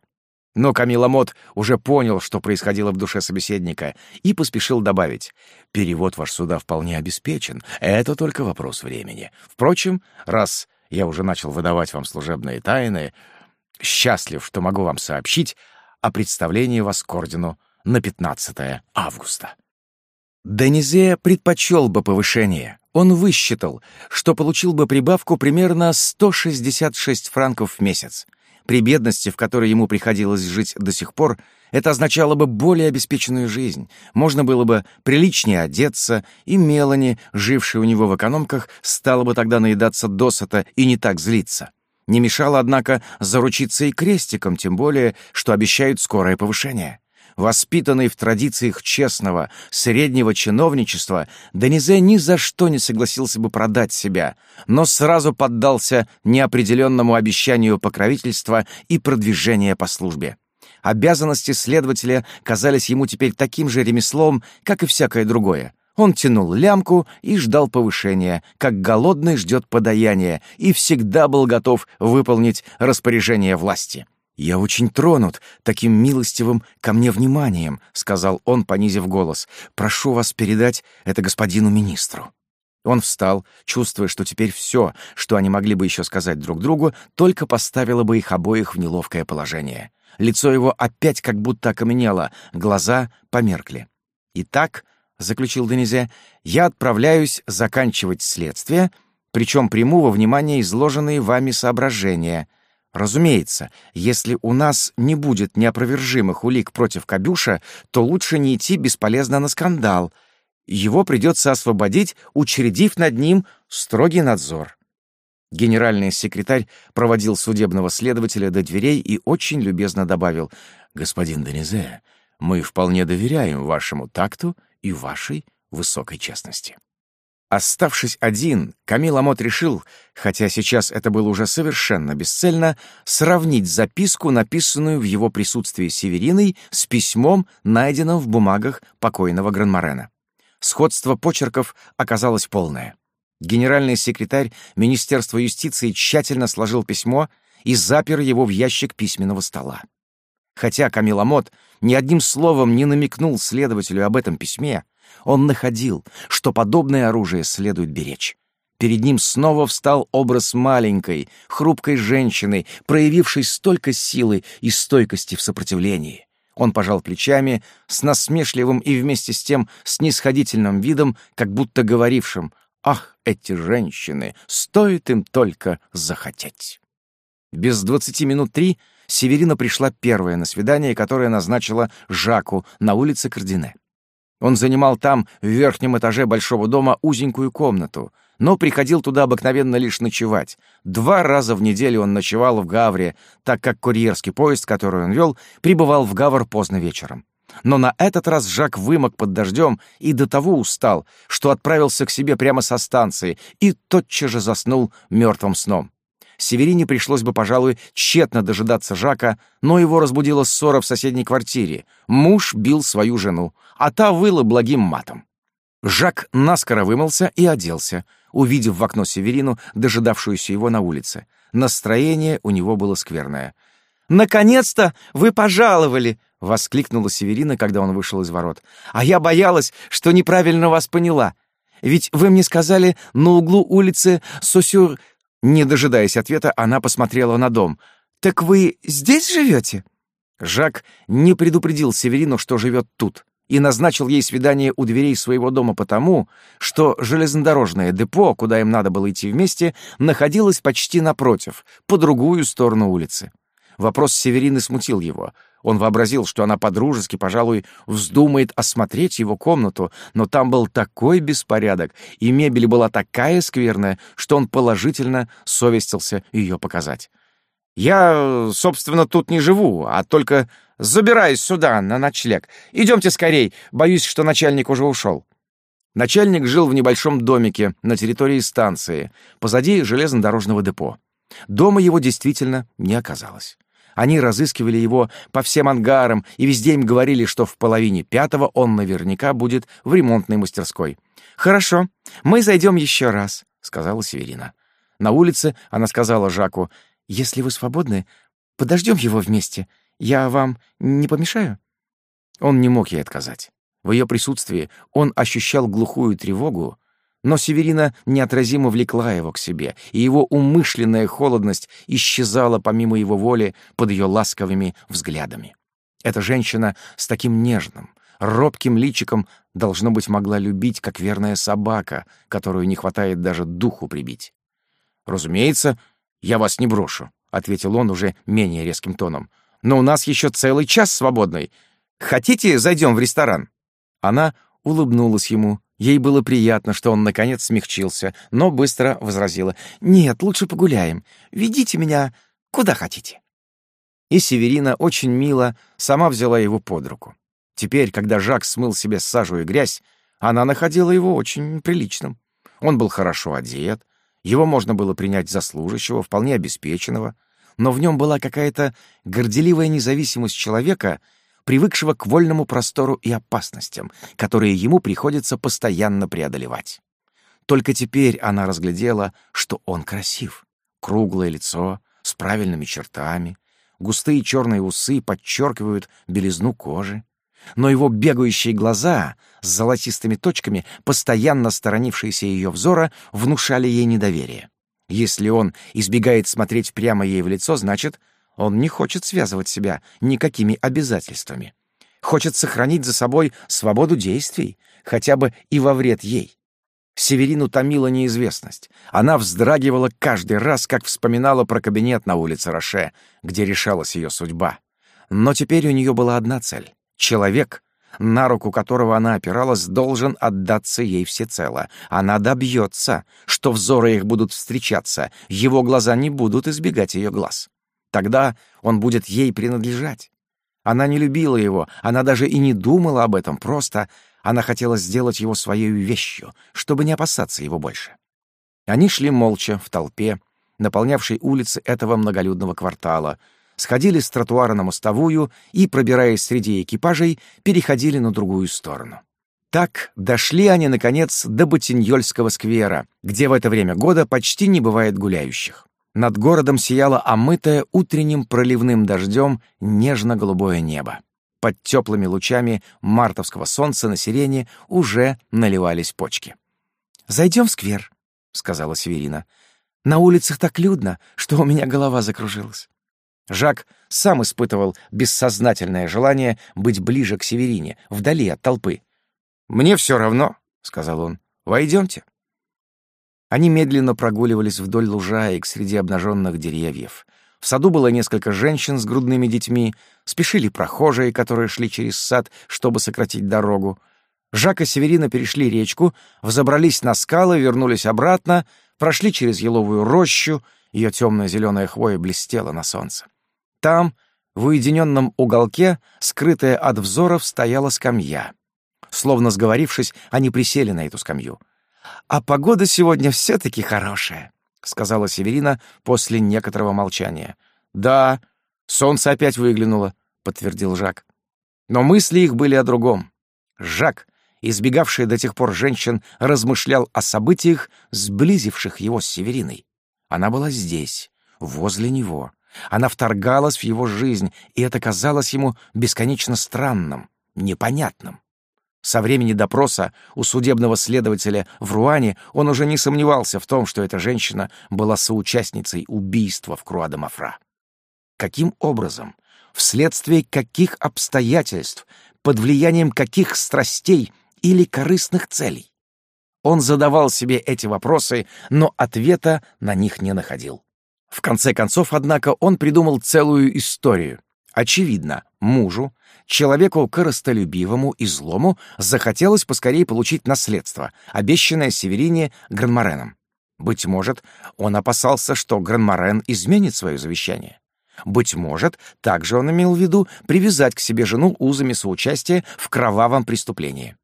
Но Камиломот уже понял, что происходило в душе собеседника, и поспешил добавить. «Перевод ваш суда вполне обеспечен. Это только вопрос времени. Впрочем, раз я уже начал выдавать вам служебные тайны, счастлив, что могу вам сообщить о представлении вас к ордену на 15 августа». Денизея предпочел бы повышение. Он высчитал, что получил бы прибавку примерно 166 франков в месяц при бедности, в которой ему приходилось жить до сих пор, это означало бы более обеспеченную жизнь. Можно было бы приличнее одеться, и Мелани, жившая у него в экономках, стала бы тогда наедаться досыта и не так злиться. Не мешало, однако, заручиться и крестиком, тем более, что обещают скорое повышение воспитанный в традициях честного, среднего чиновничества, Денизе ни за что не согласился бы продать себя, но сразу поддался неопределенному обещанию покровительства и продвижения по службе. Обязанности следователя казались ему теперь таким же ремеслом, как и всякое другое. Он тянул лямку и ждал повышения, как голодный ждет подаяния, и всегда был готов выполнить распоряжение власти. «Я очень тронут таким милостивым ко мне вниманием», — сказал он, понизив голос. «Прошу вас передать это господину министру». Он встал, чувствуя, что теперь все, что они могли бы еще сказать друг другу, только поставило бы их обоих в неловкое положение. Лицо его опять как будто окаменело, глаза померкли. «Итак», — заключил Денизе, — «я отправляюсь заканчивать следствие, причем приму во внимание изложенные вами соображения. Разумеется, если у нас не будет неопровержимых улик против Кабюша, то лучше не идти бесполезно на скандал. Его придется освободить, учредив над ним строгий надзор. Генеральный секретарь проводил судебного следователя до дверей и очень любезно добавил «Господин Денизе, мы вполне доверяем вашему такту и вашей высокой честности». Оставшись один, Камил Амот решил, хотя сейчас это было уже совершенно бесцельно, сравнить записку, написанную в его присутствии Севериной, с письмом, найденным в бумагах покойного Гранморена. Сходство почерков оказалось полное. Генеральный секретарь Министерства юстиции тщательно сложил письмо и запер его в ящик письменного стола. Хотя Камиламот ни одним словом не намекнул следователю об этом письме, он находил, что подобное оружие следует беречь. Перед ним снова встал образ маленькой, хрупкой женщины, проявившей столько силы и стойкости в сопротивлении. Он пожал плечами с насмешливым и вместе с тем снисходительным видом, как будто говорившим «Ах, эти женщины! Стоит им только захотеть!» Без двадцати минут три Северина пришла первая на свидание, которое назначила Жаку на улице Кардине. Он занимал там, в верхнем этаже большого дома, узенькую комнату, но приходил туда обыкновенно лишь ночевать. Два раза в неделю он ночевал в Гавре, так как курьерский поезд, который он вел, прибывал в Гавр поздно вечером. Но на этот раз Жак вымок под дождем и до того устал, что отправился к себе прямо со станции и тотчас же заснул мертвым сном. Северине пришлось бы, пожалуй, тщетно дожидаться Жака, но его разбудила ссора в соседней квартире. Муж бил свою жену, а та выла благим матом. Жак наскоро вымылся и оделся, увидев в окно Северину, дожидавшуюся его на улице. Настроение у него было скверное. «Наконец-то вы пожаловали!» — воскликнула Северина, когда он вышел из ворот. «А я боялась, что неправильно вас поняла. Ведь вы мне сказали на углу улицы Сосюр... Не дожидаясь ответа, она посмотрела на дом. «Так вы здесь живете?» Жак не предупредил Северину, что живет тут, и назначил ей свидание у дверей своего дома потому, что железнодорожное депо, куда им надо было идти вместе, находилось почти напротив, по другую сторону улицы. Вопрос Северины смутил его. Он вообразил, что она по-дружески, пожалуй, вздумает осмотреть его комнату, но там был такой беспорядок, и мебель была такая скверная, что он положительно совестился ее показать. «Я, собственно, тут не живу, а только забираюсь сюда на ночлег. Идемте скорей, боюсь, что начальник уже ушел». Начальник жил в небольшом домике на территории станции, позади железнодорожного депо. Дома его действительно не оказалось. Они разыскивали его по всем ангарам и везде им говорили, что в половине пятого он наверняка будет в ремонтной мастерской.
«Хорошо, мы зайдем еще раз», — сказала Северина.
На улице она сказала Жаку,
«Если вы свободны, подождем его вместе. Я вам не помешаю?»
Он не мог ей отказать. В ее присутствии он ощущал глухую тревогу, но Северина неотразимо влекла его к себе, и его умышленная холодность исчезала помимо его воли под ее ласковыми взглядами. Эта женщина с таким нежным, робким личиком, должно быть, могла любить, как верная собака, которую не хватает даже духу прибить. «Разумеется, я вас не брошу», — ответил он уже менее резким тоном. «Но у нас еще целый час свободный. Хотите, зайдем в ресторан?» Она улыбнулась ему, Ей было приятно, что он наконец смягчился, но быстро возразила.
«Нет, лучше погуляем. Ведите меня куда хотите».
И Северина очень мило сама взяла его под руку. Теперь, когда Жак смыл себе сажу и грязь, она находила его очень приличным. Он был хорошо одет, его можно было принять за служащего, вполне обеспеченного, но в нем была какая-то горделивая независимость человека — привыкшего к вольному простору и опасностям, которые ему приходится постоянно преодолевать. Только теперь она разглядела, что он красив. Круглое лицо, с правильными чертами, густые черные усы подчеркивают белизну кожи. Но его бегающие глаза с золотистыми точками, постоянно сторонившиеся ее взора, внушали ей недоверие. Если он избегает смотреть прямо ей в лицо, значит — он не хочет связывать себя никакими обязательствами. Хочет сохранить за собой свободу действий, хотя бы и во вред ей. Северину томила неизвестность. Она вздрагивала каждый раз, как вспоминала про кабинет на улице Роше, где решалась ее судьба. Но теперь у нее была одна цель — человек — на руку которого она опиралась, должен отдаться ей всецело. Она добьется, что взоры их будут встречаться, его глаза не будут избегать ее глаз. Тогда он будет ей принадлежать. Она не любила его, она даже и не думала об этом, просто она хотела сделать его своей вещью, чтобы не опасаться его больше. Они шли молча, в толпе, наполнявшей улицы этого многолюдного квартала, сходили с тротуара на мостовую и, пробираясь среди экипажей, переходили на другую сторону. Так дошли они, наконец, до Ботиньольского сквера, где в это время года почти не бывает гуляющих. Над городом сияло омытое утренним проливным дождем нежно-голубое небо. Под теплыми лучами мартовского солнца на сирене уже наливались почки.
«Зайдем в сквер», — сказала Северина. «На улицах так людно, что у меня голова закружилась».
Жак сам испытывал бессознательное желание быть ближе к Северине, вдали от толпы. «Мне все равно», — сказал он. «Войдемте». Они медленно прогуливались вдоль лужаек среди обнаженных деревьев. В саду было несколько женщин с грудными детьми, спешили прохожие, которые шли через сад, чтобы сократить дорогу. Жак и Северина перешли речку, взобрались на скалы, вернулись обратно, прошли через еловую рощу, ее темная зеленая хвоя блестела на солнце. Там, в уединенном уголке, скрытая от взоров, стояла скамья. Словно сговорившись, они присели на эту скамью — а погода сегодня все-таки хорошая», — сказала Северина после некоторого молчания. «Да, солнце опять выглянуло», — подтвердил Жак. Но мысли их были о другом. Жак, избегавший до тех пор женщин, размышлял о событиях, сблизивших его с Севериной. Она была здесь, возле него. Она вторгалась в его жизнь, и это казалось ему бесконечно странным, непонятным. Со времени допроса у судебного следователя в Руане он уже не сомневался в том, что эта женщина была соучастницей убийства в Круадамафра. Каким образом, вследствие каких обстоятельств, под влиянием каких страстей или корыстных целей? Он задавал себе эти вопросы, но ответа на них не находил. В конце концов, однако, он придумал целую историю. Очевидно, мужу, человеку коростолюбивому и злому, захотелось поскорее получить наследство, обещанное Северине Гранмореном. Быть может, он опасался, что Гранморен изменит свое завещание. Быть может, также он имел в виду привязать к себе жену узами соучастия в кровавом преступлении.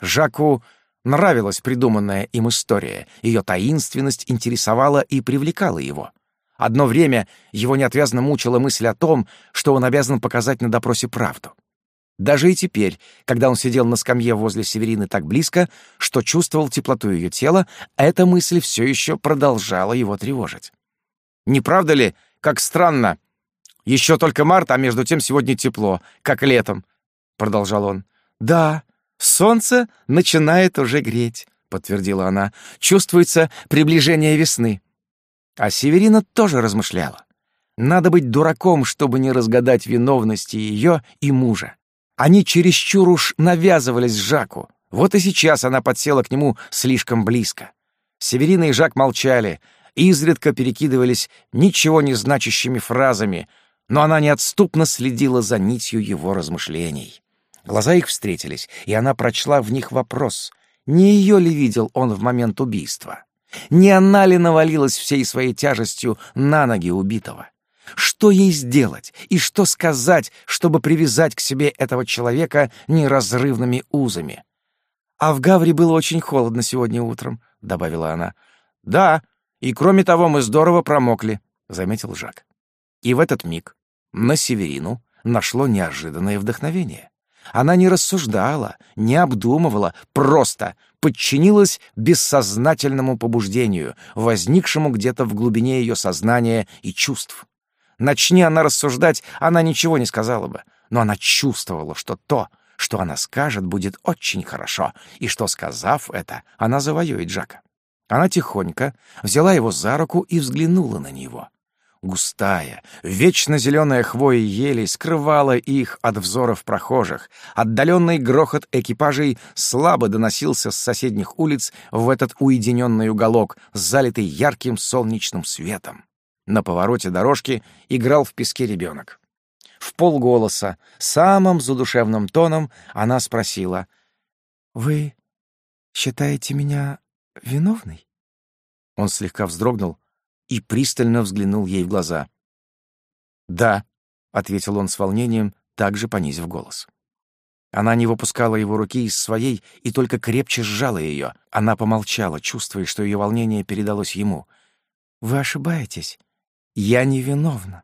Жаку нравилась придуманная им история, ее таинственность интересовала и привлекала его — Одно время его неотвязно мучила мысль о том, что он обязан показать на допросе правду. Даже и теперь, когда он сидел на скамье возле Северины так близко, что чувствовал теплоту ее тела, эта мысль все еще продолжала его тревожить. «Не правда ли, как странно? Еще только март, а между тем сегодня тепло, как летом», — продолжал он. «Да, солнце начинает уже греть», — подтвердила она. «Чувствуется приближение весны». А Северина тоже размышляла. Надо быть дураком, чтобы не разгадать виновности ее и мужа. Они чересчур уж навязывались Жаку. Вот и сейчас она подсела к нему слишком близко. Северина и Жак молчали, изредка перекидывались ничего не значащими фразами, но она неотступно следила за нитью его размышлений. Глаза их встретились, и она прочла в них вопрос, не ее ли видел он в момент убийства. Не она ли навалилась всей своей тяжестью на ноги убитого? Что ей сделать и что сказать, чтобы привязать к себе этого человека неразрывными узами? «А в Гаври было очень холодно сегодня утром», — добавила она. «Да, и кроме того мы здорово промокли», — заметил Жак. И в этот миг на Северину нашло неожиданное вдохновение. Она не рассуждала, не обдумывала, просто подчинилась бессознательному побуждению, возникшему где-то в глубине ее сознания и чувств. Начни она рассуждать, она ничего не сказала бы, но она чувствовала, что то, что она скажет, будет очень хорошо, и что, сказав это, она завоюет Джака. Она тихонько взяла его за руку и взглянула на него густая, вечно зеленая хвоя елей скрывала их от взоров прохожих. Отдаленный грохот экипажей слабо доносился с соседних улиц в этот уединенный уголок, залитый ярким солнечным светом. На повороте дорожки играл в песке ребенок. В полголоса, самым задушевным тоном, она спросила. «Вы считаете меня виновной?» Он слегка вздрогнул, и пристально взглянул ей в глаза. «Да», — ответил он с волнением, также понизив голос. Она не выпускала его руки из своей и только крепче сжала ее. Она помолчала, чувствуя, что ее волнение передалось ему. «Вы ошибаетесь. Я невиновна».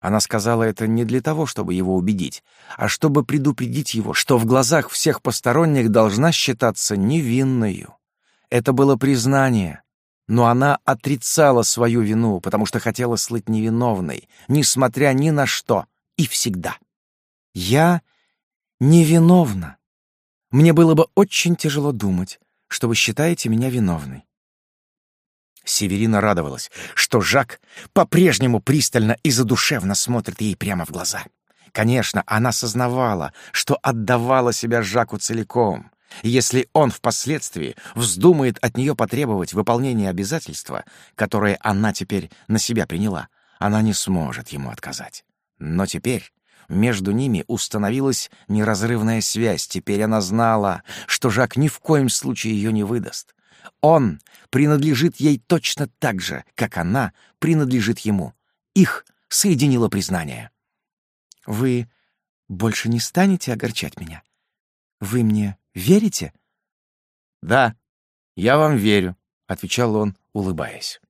Она сказала это не для того, чтобы его убедить, а чтобы предупредить его, что в глазах всех посторонних должна считаться невинною. Это было признание, но она отрицала свою вину, потому что хотела слыть невиновной, несмотря ни на что и всегда. Я невиновна. Мне было бы очень тяжело думать, что вы считаете меня виновной. Северина радовалась, что Жак по-прежнему пристально и задушевно смотрит ей прямо в глаза. Конечно, она сознавала, что отдавала себя Жаку целиком, если он впоследствии вздумает от нее потребовать выполнения обязательства, которое она теперь на себя приняла, она не сможет ему отказать. Но теперь между ними установилась неразрывная связь. Теперь она знала, что Жак ни в коем случае ее не выдаст. Он принадлежит ей точно так же, как она принадлежит ему. Их соединило признание. «Вы больше не станете огорчать меня? Вы мне Верите?» «Да, я вам верю», — отвечал он, улыбаясь.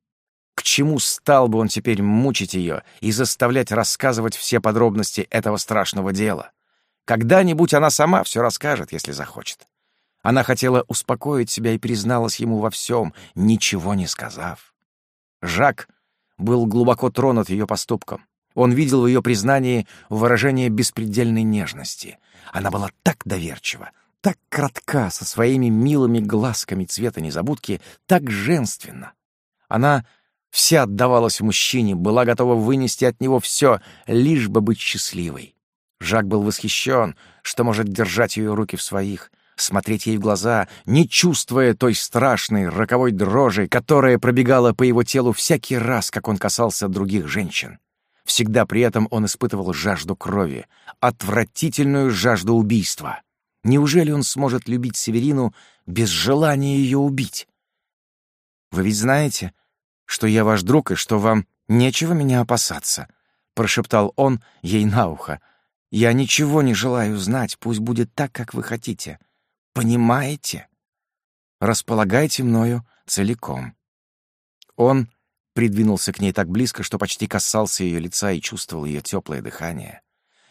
К чему стал бы он теперь мучить ее и заставлять рассказывать все подробности этого страшного дела? Когда-нибудь она сама все расскажет, если захочет. Она хотела успокоить себя и призналась ему во всем, ничего не сказав. Жак был глубоко тронут ее поступком. Он видел в ее признании выражение беспредельной нежности. Она была так доверчива, так кратка со своими милыми глазками цвета незабудки, так женственно. Она вся отдавалась мужчине, была готова вынести от него все, лишь бы быть счастливой. Жак был восхищен, что может держать ее руки в своих, смотреть ей в глаза, не чувствуя той страшной роковой дрожи, которая пробегала по его телу всякий раз, как он касался других женщин. Всегда при этом он испытывал жажду крови, отвратительную жажду убийства. Неужели он сможет любить Северину без желания ее убить? «Вы ведь знаете, что я ваш друг и что вам нечего меня опасаться», — прошептал он ей на ухо. «Я ничего не желаю знать, пусть будет так, как вы хотите. Понимаете? Располагайте мною целиком». Он придвинулся к ней так близко, что почти касался ее лица и чувствовал ее теплое дыхание.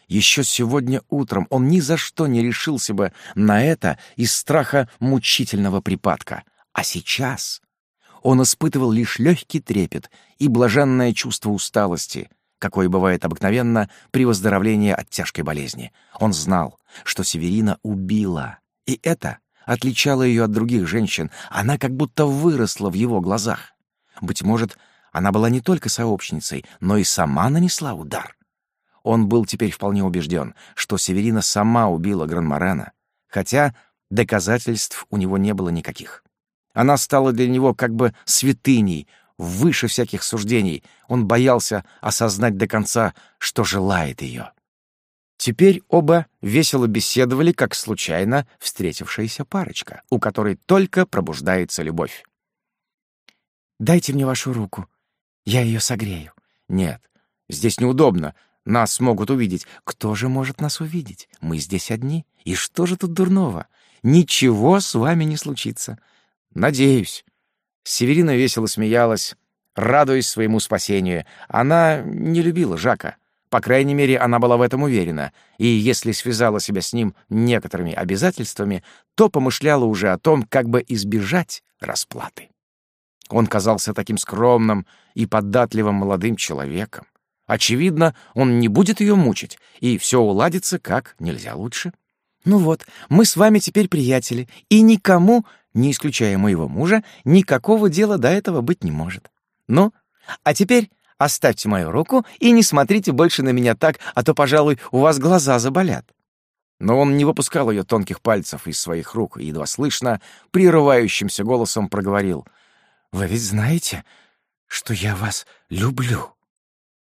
Еще сегодня утром он ни за что не решился бы на это из страха мучительного припадка. А сейчас он испытывал лишь легкий трепет и блаженное чувство усталости, какое бывает обыкновенно при выздоровлении от тяжкой болезни. Он знал, что Северина убила, и это отличало ее от других женщин. Она как будто выросла в его глазах. Быть может, она была не только сообщницей, но и сама нанесла удар. Он был теперь вполне убежден, что Северина сама убила Гранмарена, хотя доказательств у него не было никаких. Она стала для него как бы святыней, выше всяких суждений. Он боялся осознать до конца, что желает ее. Теперь оба весело беседовали, как случайно встретившаяся парочка, у которой только пробуждается любовь.
«Дайте мне вашу руку, я ее согрею».
«Нет, здесь неудобно, нас могут увидеть.
Кто же может нас увидеть? Мы здесь одни. И что же тут дурного? Ничего с вами не случится.
Надеюсь. Северина весело смеялась, радуясь своему спасению. Она не любила Жака. По крайней мере, она была в этом уверена, и если связала себя с ним некоторыми обязательствами, то помышляла уже о том, как бы избежать расплаты. Он казался таким скромным и податливым молодым человеком. Очевидно, он не будет ее мучить, и все уладится как нельзя лучше.
Ну вот, мы с вами теперь приятели, и никому, не исключая моего мужа, никакого дела до этого быть не может. Ну, а теперь оставьте мою руку и не смотрите больше на меня так, а то, пожалуй, у вас глаза заболят».
Но он не выпускал ее тонких пальцев из своих рук и едва слышно, прерывающимся голосом проговорил.
«Вы ведь знаете, что я вас люблю?»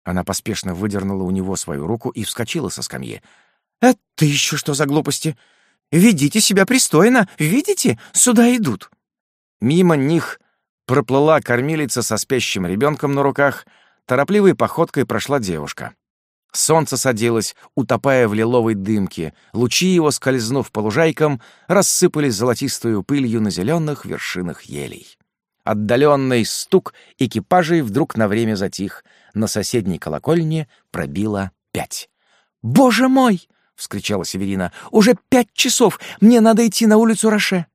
Она поспешно выдернула у него свою руку и вскочила со скамьи.
«Это еще что за глупости? Ведите себя пристойно, видите? Сюда идут!»
Мимо них проплыла кормилица со спящим ребенком на руках, торопливой походкой прошла девушка. Солнце садилось, утопая в лиловой дымке, лучи его, скользнув по лужайкам, рассыпались золотистую пылью на зеленых вершинах елей. Отдаленный стук экипажей вдруг на время затих. На соседней колокольне пробило пять.
«Боже мой!» — вскричала Северина. «Уже пять часов! Мне надо идти на улицу Роше!»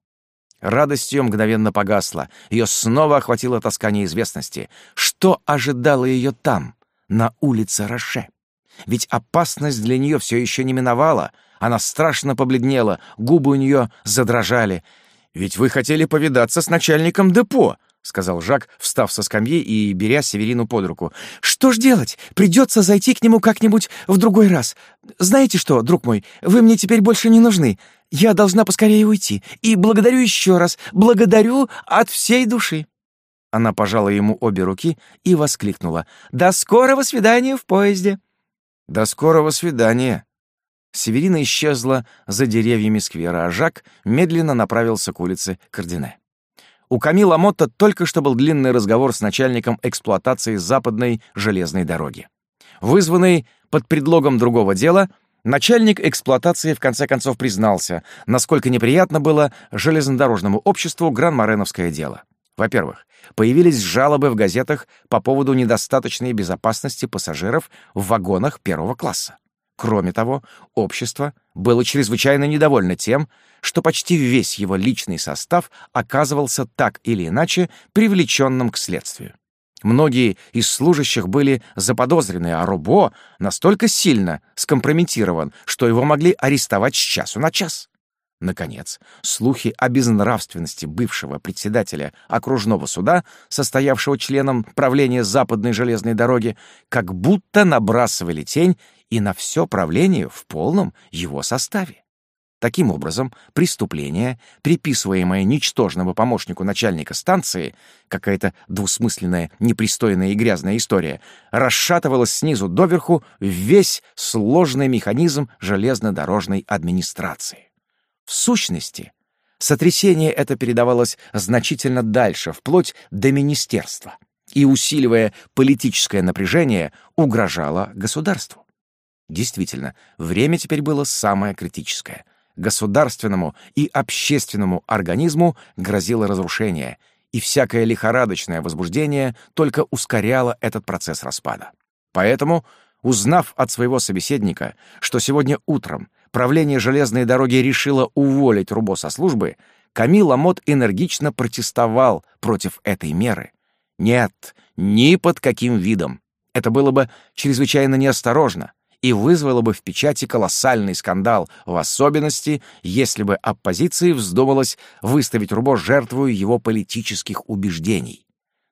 Радость ее мгновенно погасла. Ее снова охватила тоска неизвестности. Что ожидало ее там, на улице Роше? Ведь опасность для нее все еще не миновала. Она страшно побледнела, губы у нее задрожали. «Ведь вы хотели повидаться с начальником депо», — сказал Жак, встав со скамьи и беря Северину под руку.
«Что ж делать? Придется зайти к нему как-нибудь в другой раз. Знаете что, друг мой, вы мне теперь больше не нужны. Я должна поскорее уйти. И благодарю еще раз, благодарю от всей души».
Она пожала ему обе руки и воскликнула.
«До скорого свидания в поезде!»
«До скорого свидания!» Северина исчезла за деревьями сквера, а Жак медленно направился к улице Кардине. У Камила Мотта только что был длинный разговор с начальником эксплуатации западной железной дороги. Вызванный под предлогом другого дела, начальник эксплуатации в конце концов признался, насколько неприятно было железнодорожному обществу Гран-Мореновское дело. Во-первых, появились жалобы в газетах по поводу недостаточной безопасности пассажиров в вагонах первого класса. Кроме того, общество было чрезвычайно недовольно тем, что почти весь его личный состав оказывался так или иначе привлеченным к следствию. Многие из служащих были заподозрены, а Рубо настолько сильно скомпрометирован, что его могли арестовать с часу на час. Наконец, слухи о безнравственности бывшего председателя окружного суда, состоявшего членом правления Западной железной дороги, как будто набрасывали тень и на все правление в полном его составе. Таким образом, преступление, приписываемое ничтожному помощнику начальника станции, какая-то двусмысленная, непристойная и грязная история, расшатывалось снизу доверху весь сложный механизм железнодорожной администрации. В сущности, сотрясение это передавалось значительно дальше, вплоть до министерства, и, усиливая политическое напряжение, угрожало государству. Действительно, время теперь было самое критическое. Государственному и общественному организму грозило разрушение, и всякое лихорадочное возбуждение только ускоряло этот процесс распада. Поэтому, узнав от своего собеседника, что сегодня утром правление железной дороги решило уволить Рубо со службы, Камил Амот энергично протестовал против этой меры. Нет, ни под каким видом. Это было бы чрезвычайно неосторожно и вызвало бы в печати колоссальный скандал, в особенности, если бы оппозиции вздумалось выставить Рубо жертвой его политических убеждений.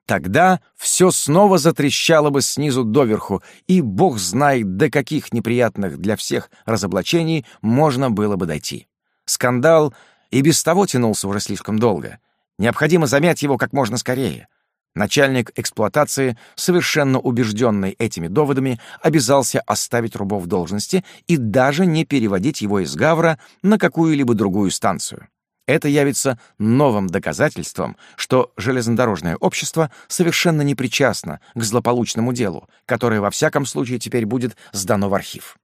Тогда все снова затрещало бы снизу доверху, и бог знает, до каких неприятных для всех разоблачений можно было бы дойти. Скандал и без того тянулся уже слишком долго. Необходимо замять его как можно скорее — Начальник эксплуатации, совершенно убежденный этими доводами, обязался оставить Рубов в должности и даже не переводить его из Гавра на какую-либо другую станцию. Это явится новым доказательством, что железнодорожное общество совершенно не причастно к злополучному делу, которое во всяком случае теперь будет сдано в архив.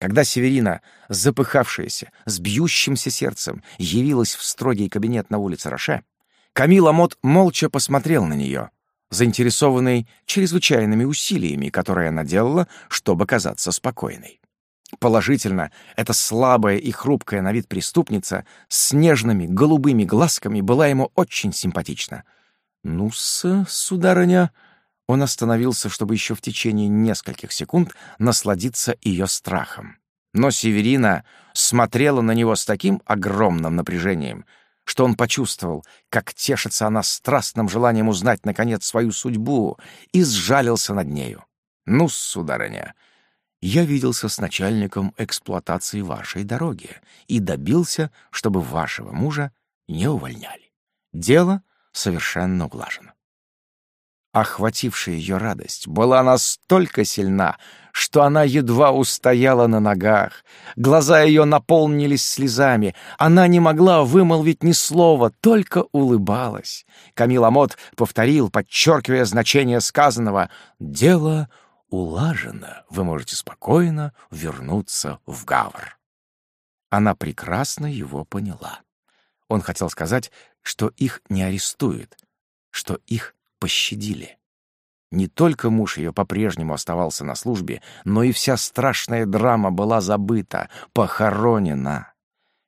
Когда Северина, запыхавшаяся, с бьющимся сердцем, явилась в строгий кабинет на улице Роше, Камила Мот молча посмотрел на нее, заинтересованный чрезвычайными усилиями, которые она делала, чтобы казаться спокойной. Положительно, эта слабая и хрупкая на вид преступница с нежными голубыми глазками была ему очень симпатична. «Ну-с, сударыня...» Он остановился, чтобы еще в течение нескольких секунд насладиться ее страхом. Но Северина смотрела на него с таким огромным напряжением — что он почувствовал, как тешится она страстным желанием узнать, наконец, свою судьбу, и сжалился над нею. «Ну, сударыня, я виделся с начальником эксплуатации вашей дороги и добился, чтобы вашего мужа не увольняли. Дело совершенно углажено охватившая ее радость, была настолько сильна, что она едва устояла на ногах. Глаза ее наполнились слезами. Она не могла вымолвить ни слова, только улыбалась. Камил Амот повторил, подчеркивая значение сказанного, «Дело улажено. Вы можете спокойно вернуться в Гавр». Она прекрасно его поняла. Он хотел сказать, что их не арестуют, что их пощадили. Не только муж ее по-прежнему оставался на службе, но и вся страшная драма была забыта, похоронена.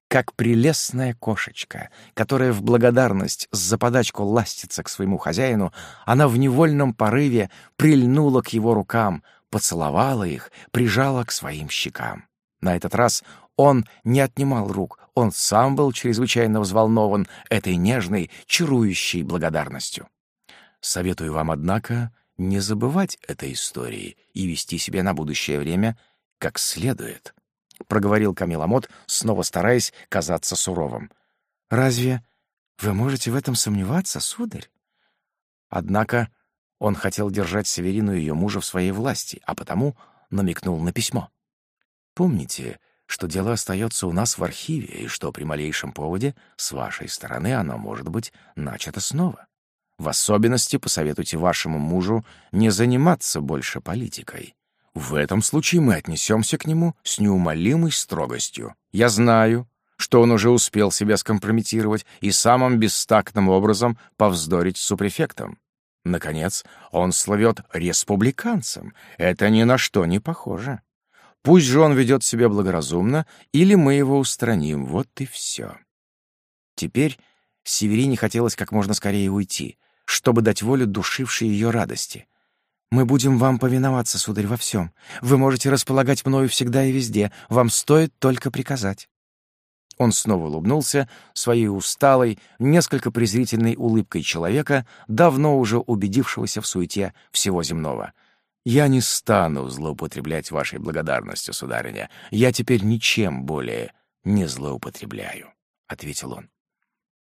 Как прелестная кошечка, которая в благодарность за подачку ластится к своему хозяину, она в невольном порыве прильнула к его рукам, поцеловала их, прижала к своим щекам. На этот раз он не отнимал рук, он сам был чрезвычайно взволнован этой нежной, чарующей благодарностью. Советую вам, однако, не забывать этой истории и вести себя на будущее время как следует», — проговорил Камиламот, снова стараясь казаться суровым. «Разве вы можете в этом сомневаться, сударь?» Однако он хотел держать Северину и ее мужа в своей власти, а потому намекнул на письмо. «Помните, что дело остается у нас в архиве и что при малейшем поводе с вашей стороны оно может быть начато снова» в особенности посоветуйте вашему мужу не заниматься больше политикой. В этом случае мы отнесемся к нему с неумолимой строгостью. Я знаю, что он уже успел себя скомпрометировать и самым бестактным образом повздорить с супрефектом. Наконец, он словет республиканцем. Это ни на что не похоже. Пусть же он ведет себя благоразумно, или мы его устраним. Вот и все. Теперь Северине хотелось как можно скорее уйти — чтобы дать волю душившей ее радости. Мы будем вам повиноваться, сударь, во всем. Вы можете располагать мною всегда и везде. Вам стоит только приказать». Он снова улыбнулся своей усталой, несколько презрительной улыбкой человека, давно уже убедившегося в суете всего земного. «Я не стану злоупотреблять вашей благодарностью, сударыня. Я теперь ничем более не злоупотребляю», — ответил он.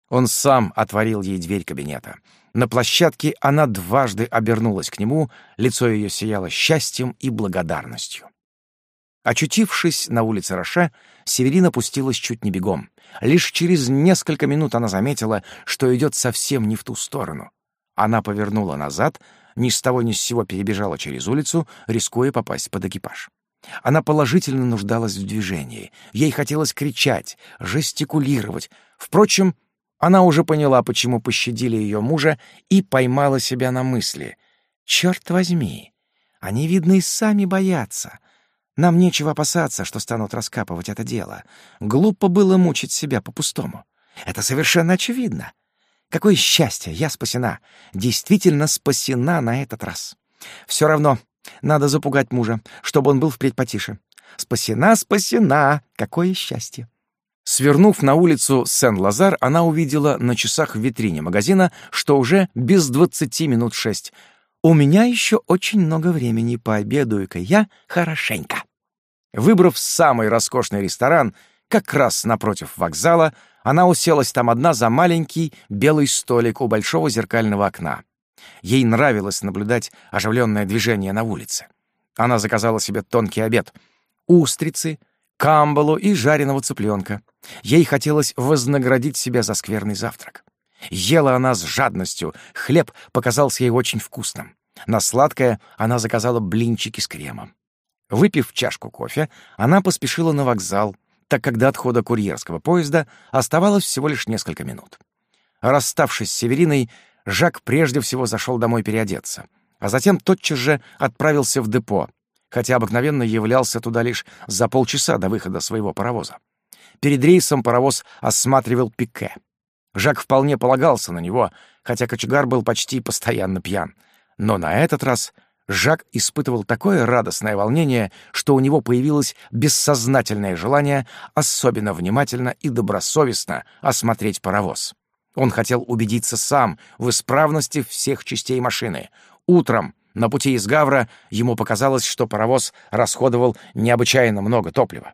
Он сам отворил ей дверь кабинета. На площадке она дважды обернулась к нему, лицо ее сияло счастьем и благодарностью. Очутившись на улице Роше, Северина пустилась чуть не бегом. Лишь через несколько минут она заметила, что идет совсем не в ту сторону. Она повернула назад, ни с того ни с сего перебежала через улицу, рискуя попасть под экипаж. Она положительно нуждалась в движении. Ей хотелось кричать, жестикулировать. Впрочем, она уже поняла, почему пощадили ее мужа, и поймала себя на мысли. «Черт возьми! Они, видно, и сами боятся. Нам нечего опасаться, что станут раскапывать это дело. Глупо было мучить себя по-пустому. Это совершенно очевидно. Какое счастье! Я спасена! Действительно спасена на этот раз. Все равно надо запугать мужа, чтобы он был впредь потише. Спасена, спасена! Какое счастье!» Свернув на улицу Сен-Лазар, она увидела на часах в витрине магазина, что уже без двадцати минут шесть. «У меня еще очень много времени, пообедаю-ка я хорошенько». Выбрав самый роскошный ресторан, как раз напротив вокзала, она уселась там одна за маленький белый столик у большого зеркального окна. Ей нравилось наблюдать оживленное движение на улице. Она заказала себе тонкий обед — устрицы — камбалу и жареного цыпленка. Ей хотелось вознаградить себя за скверный завтрак. Ела она с жадностью, хлеб показался ей очень вкусным. На сладкое она заказала блинчики с кремом. Выпив чашку кофе, она поспешила на вокзал, так как до отхода курьерского поезда оставалось всего лишь несколько минут. Расставшись с Севериной, Жак прежде всего зашел домой переодеться, а затем тотчас же отправился в депо, хотя обыкновенно являлся туда лишь за полчаса до выхода своего паровоза. Перед рейсом паровоз осматривал пике. Жак вполне полагался на него, хотя кочегар был почти постоянно пьян. Но на этот раз Жак испытывал такое радостное волнение, что у него появилось бессознательное желание особенно внимательно и добросовестно осмотреть паровоз. Он хотел убедиться сам в исправности всех частей машины. Утром на пути из Гавра ему показалось, что паровоз расходовал необычайно много топлива.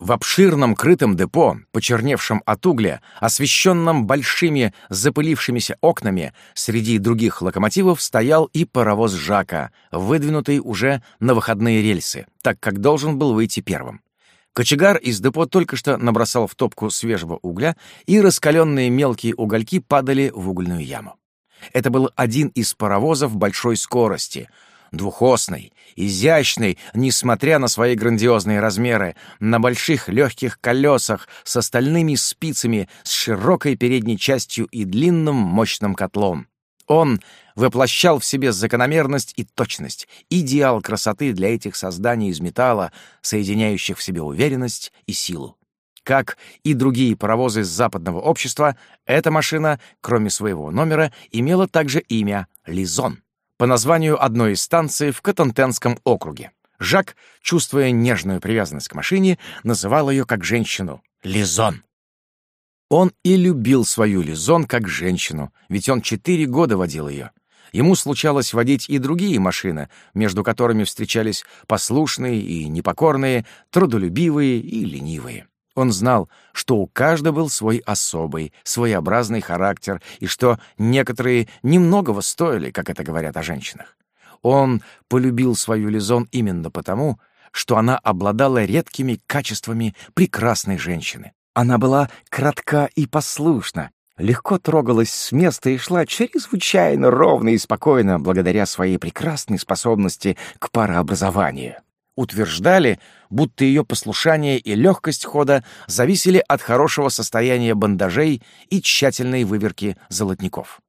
В обширном крытом депо, почерневшем от угля, освещенном большими запылившимися окнами, среди других локомотивов стоял и паровоз Жака, выдвинутый уже на выходные рельсы, так как должен был выйти первым. Кочегар из депо только что набросал в топку свежего угля, и раскаленные мелкие угольки падали в угольную яму. Это был один из паровозов большой скорости, двухосный, изящный, несмотря на свои грандиозные размеры, на больших легких колесах с остальными спицами, с широкой передней частью и длинным мощным котлом. Он воплощал в себе закономерность и точность, идеал красоты для этих созданий из металла, соединяющих в себе уверенность и силу как и другие паровозы западного общества, эта машина, кроме своего номера, имела также имя «Лизон» по названию одной из станций в Катантенском округе. Жак, чувствуя нежную привязанность к машине, называл ее как женщину «Лизон». Он и любил свою Лизон как женщину, ведь он четыре года водил ее. Ему случалось водить и другие машины, между которыми встречались послушные и непокорные, трудолюбивые и ленивые. Он знал, что у каждого был свой особый, своеобразный характер, и что некоторые немногого стоили, как это говорят о женщинах. Он полюбил свою Лизон именно потому, что она обладала редкими качествами прекрасной женщины. Она была кратка и послушна, легко трогалась с места и шла чрезвычайно ровно и спокойно благодаря своей прекрасной способности к парообразованию утверждали, будто ее послушание и легкость хода зависели от хорошего состояния бандажей и тщательной выверки золотников.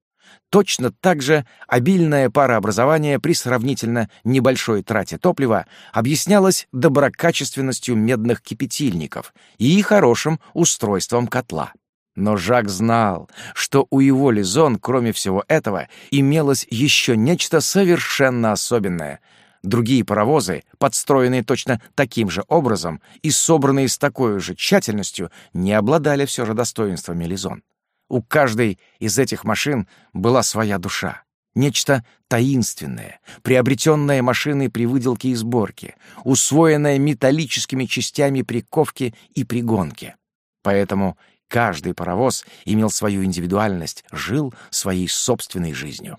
Точно так же обильное парообразование при сравнительно небольшой трате топлива объяснялось доброкачественностью медных кипятильников и хорошим устройством котла. Но Жак знал, что у его Лизон, кроме всего этого, имелось еще нечто совершенно особенное, Другие паровозы, подстроенные точно таким же образом и собранные с такой же тщательностью, не обладали все же достоинствами Лизон. У каждой из этих машин была своя душа. Нечто таинственное, приобретенное машиной при выделке и сборке, усвоенное металлическими частями приковки и пригонки. Поэтому каждый паровоз имел свою индивидуальность, жил своей собственной жизнью.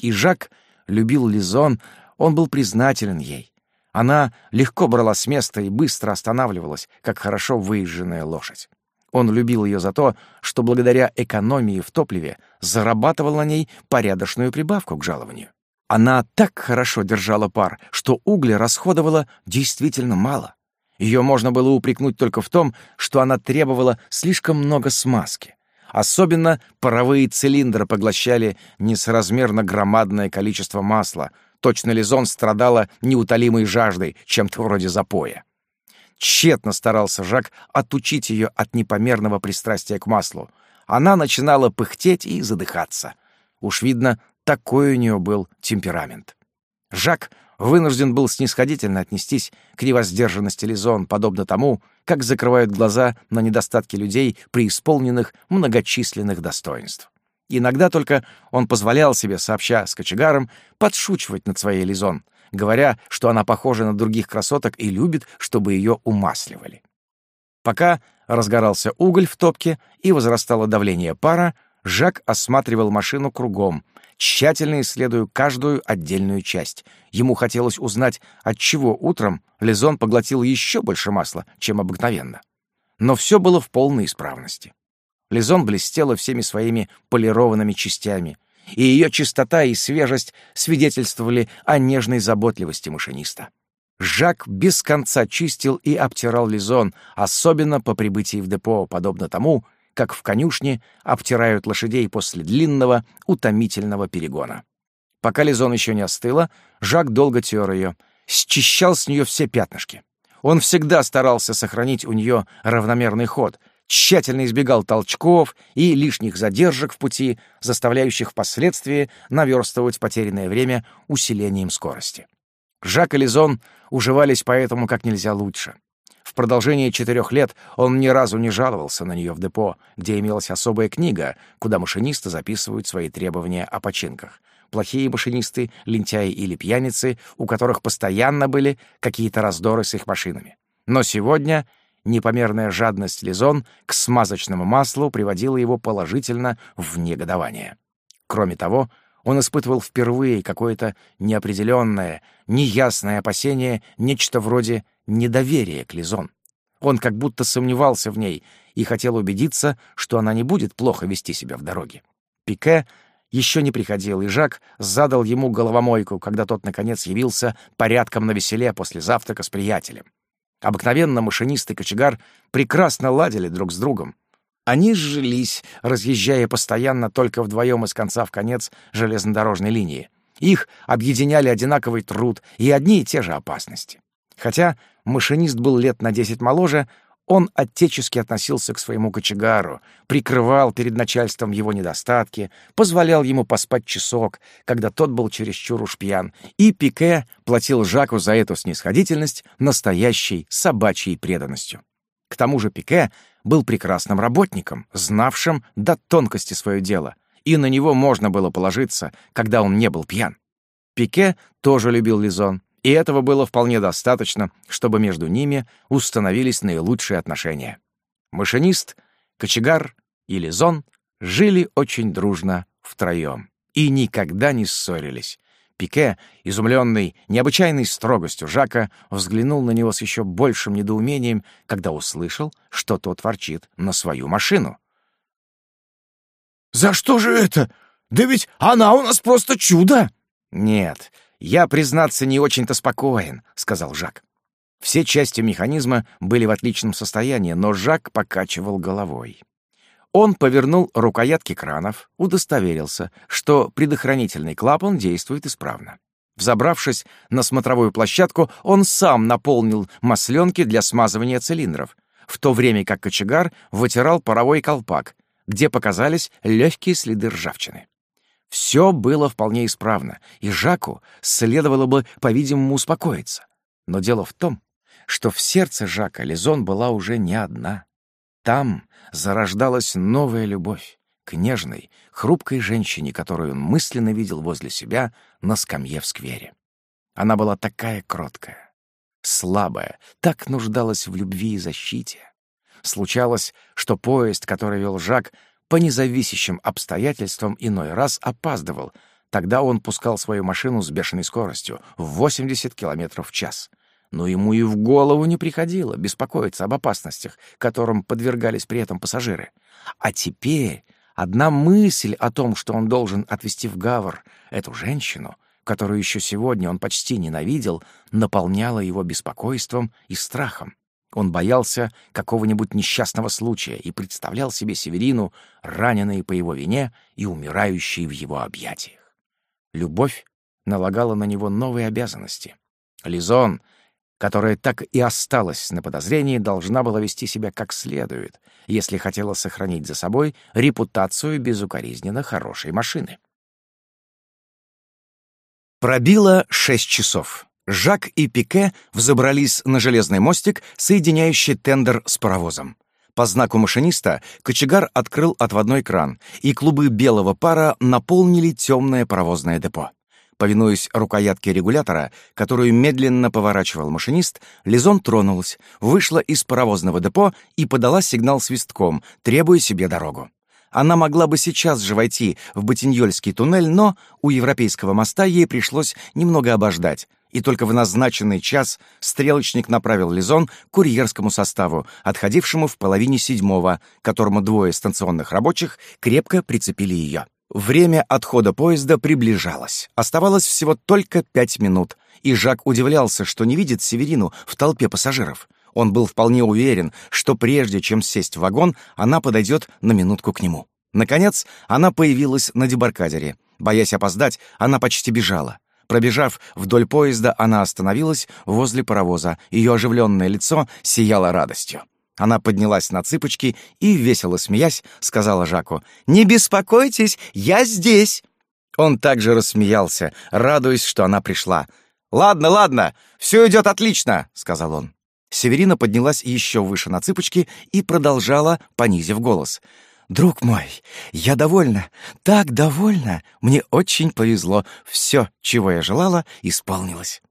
И Жак любил Лизон он был признателен ей. Она легко брала с места и быстро останавливалась, как хорошо выезженная лошадь. Он любил ее за то, что благодаря экономии в топливе зарабатывал на ней порядочную прибавку к жалованию. Она так хорошо держала пар, что угля расходовала действительно мало. Ее можно было упрекнуть только в том, что она требовала слишком много смазки. Особенно паровые цилиндры поглощали несоразмерно громадное количество масла — Точно ли зон страдала неутолимой жаждой, чем-то вроде запоя. Тщетно старался Жак отучить ее от непомерного пристрастия к маслу. Она начинала пыхтеть и задыхаться. Уж видно, такой у нее был темперамент. Жак вынужден был снисходительно отнестись к невоздержанности Лизон, подобно тому, как закрывают глаза на недостатки людей, преисполненных многочисленных достоинств. Иногда только он позволял себе, сообща с кочегаром, подшучивать над своей Лизон, говоря, что она похожа на других красоток и любит, чтобы ее умасливали. Пока разгорался уголь в топке и возрастало давление пара, Жак осматривал машину кругом, тщательно исследуя каждую отдельную часть. Ему хотелось узнать, отчего утром Лизон поглотил еще больше масла, чем обыкновенно. Но все было в полной исправности. Лизон блестела всеми своими полированными частями, и ее чистота и свежесть свидетельствовали о нежной заботливости машиниста. Жак без конца чистил и обтирал Лизон, особенно по прибытии в депо, подобно тому, как в конюшне обтирают лошадей после длинного, утомительного перегона. Пока Лизон еще не остыла, Жак долго тер ее, счищал с нее все пятнышки. Он всегда старался сохранить у нее равномерный ход, тщательно избегал толчков и лишних задержек в пути, заставляющих впоследствии наверстывать потерянное время усилением скорости. Жак и Лизон уживались поэтому как нельзя лучше. В продолжение четырех лет он ни разу не жаловался на нее в депо, где имелась особая книга, куда машинисты записывают свои требования о починках. Плохие машинисты, лентяи или пьяницы, у которых постоянно были какие-то раздоры с их машинами. Но сегодня — непомерная жадность Лизон к смазочному маслу приводила его положительно в негодование. Кроме того, он испытывал впервые какое-то неопределенное, неясное опасение, нечто вроде недоверия к Лизон. Он как будто сомневался в ней и хотел убедиться, что она не будет плохо вести себя в дороге. Пике еще не приходил, и Жак задал ему головомойку, когда тот, наконец, явился порядком на веселе после завтрака с приятелем. Обыкновенно машинист и кочегар прекрасно ладили друг с другом. Они жились, разъезжая постоянно только вдвоем из конца в конец железнодорожной линии. Их объединяли одинаковый труд и одни и те же опасности. Хотя машинист был лет на десять моложе, он отечески относился к своему кочегару, прикрывал перед начальством его недостатки, позволял ему поспать часок, когда тот был чересчур уж пьян, и Пике платил Жаку за эту снисходительность настоящей собачьей преданностью. К тому же Пике был прекрасным работником, знавшим до тонкости свое дело, и на него можно было положиться, когда он не был пьян. Пике тоже любил Лизон, и этого было вполне достаточно, чтобы между ними установились наилучшие отношения. Машинист, кочегар и лизон жили очень дружно втроем и никогда не ссорились. Пике, изумленный необычайной строгостью Жака, взглянул на него с еще большим недоумением, когда услышал, что тот ворчит на свою машину.
«За что же это? Да ведь она у нас просто чудо!»
«Нет, «Я, признаться, не очень-то спокоен», — сказал Жак. Все части механизма были в отличном состоянии, но Жак покачивал головой. Он повернул рукоятки кранов, удостоверился, что предохранительный клапан действует исправно. Взобравшись на смотровую площадку, он сам наполнил масленки для смазывания цилиндров, в то время как кочегар вытирал паровой колпак, где показались легкие следы ржавчины. Все было вполне исправно, и Жаку следовало бы, по-видимому, успокоиться. Но дело в том, что в сердце Жака Лизон была уже не одна. Там зарождалась новая любовь к нежной, хрупкой женщине, которую он мысленно видел возле себя на скамье в сквере. Она была такая кроткая, слабая, так нуждалась в любви и защите. Случалось, что поезд, который вел Жак, по независящим обстоятельствам иной раз опаздывал. Тогда он пускал свою машину с бешеной скоростью в 80 км в час. Но ему и в голову не приходило беспокоиться об опасностях, которым подвергались при этом пассажиры. А теперь одна мысль о том, что он должен отвезти в Гавр эту женщину, которую еще сегодня он почти ненавидел, наполняла его беспокойством и страхом. Он боялся какого-нибудь несчастного случая и представлял себе Северину, раненой по его вине и умирающей в его объятиях. Любовь налагала на него новые обязанности. Лизон, которая так и осталась на подозрении, должна была вести себя как следует, если хотела сохранить за собой репутацию безукоризненно хорошей машины. Пробило шесть часов. Жак и Пике взобрались на железный мостик, соединяющий тендер с паровозом. По знаку машиниста кочегар открыл отводной кран, и клубы белого пара наполнили темное паровозное депо. Повинуясь рукоятке регулятора, которую медленно поворачивал машинист, Лизон тронулась, вышла из паровозного депо и подала сигнал свистком, требуя себе дорогу. Она могла бы сейчас же войти в Ботиньольский туннель, но у европейского моста ей пришлось немного обождать. И только в назначенный час стрелочник направил Лизон к курьерскому составу, отходившему в половине седьмого, которому двое станционных рабочих крепко прицепили ее. Время отхода поезда приближалось. Оставалось всего только пять минут, и Жак удивлялся, что не видит Северину в толпе пассажиров. Он был вполне уверен, что прежде чем сесть в вагон, она подойдет на минутку к нему. Наконец, она появилась на дебаркадере. Боясь опоздать, она почти бежала. Пробежав вдоль поезда, она остановилась возле паровоза. Ее оживленное лицо сияло радостью. Она поднялась на цыпочки и, весело смеясь, сказала Жаку, «Не беспокойтесь, я здесь!» Он также рассмеялся, радуясь, что она пришла. «Ладно, ладно, все идет отлично», — сказал он. Северина поднялась еще выше на цыпочки и продолжала, понизив голос. «Друг мой, я довольна, так довольна! Мне очень повезло. Все, чего я желала, исполнилось».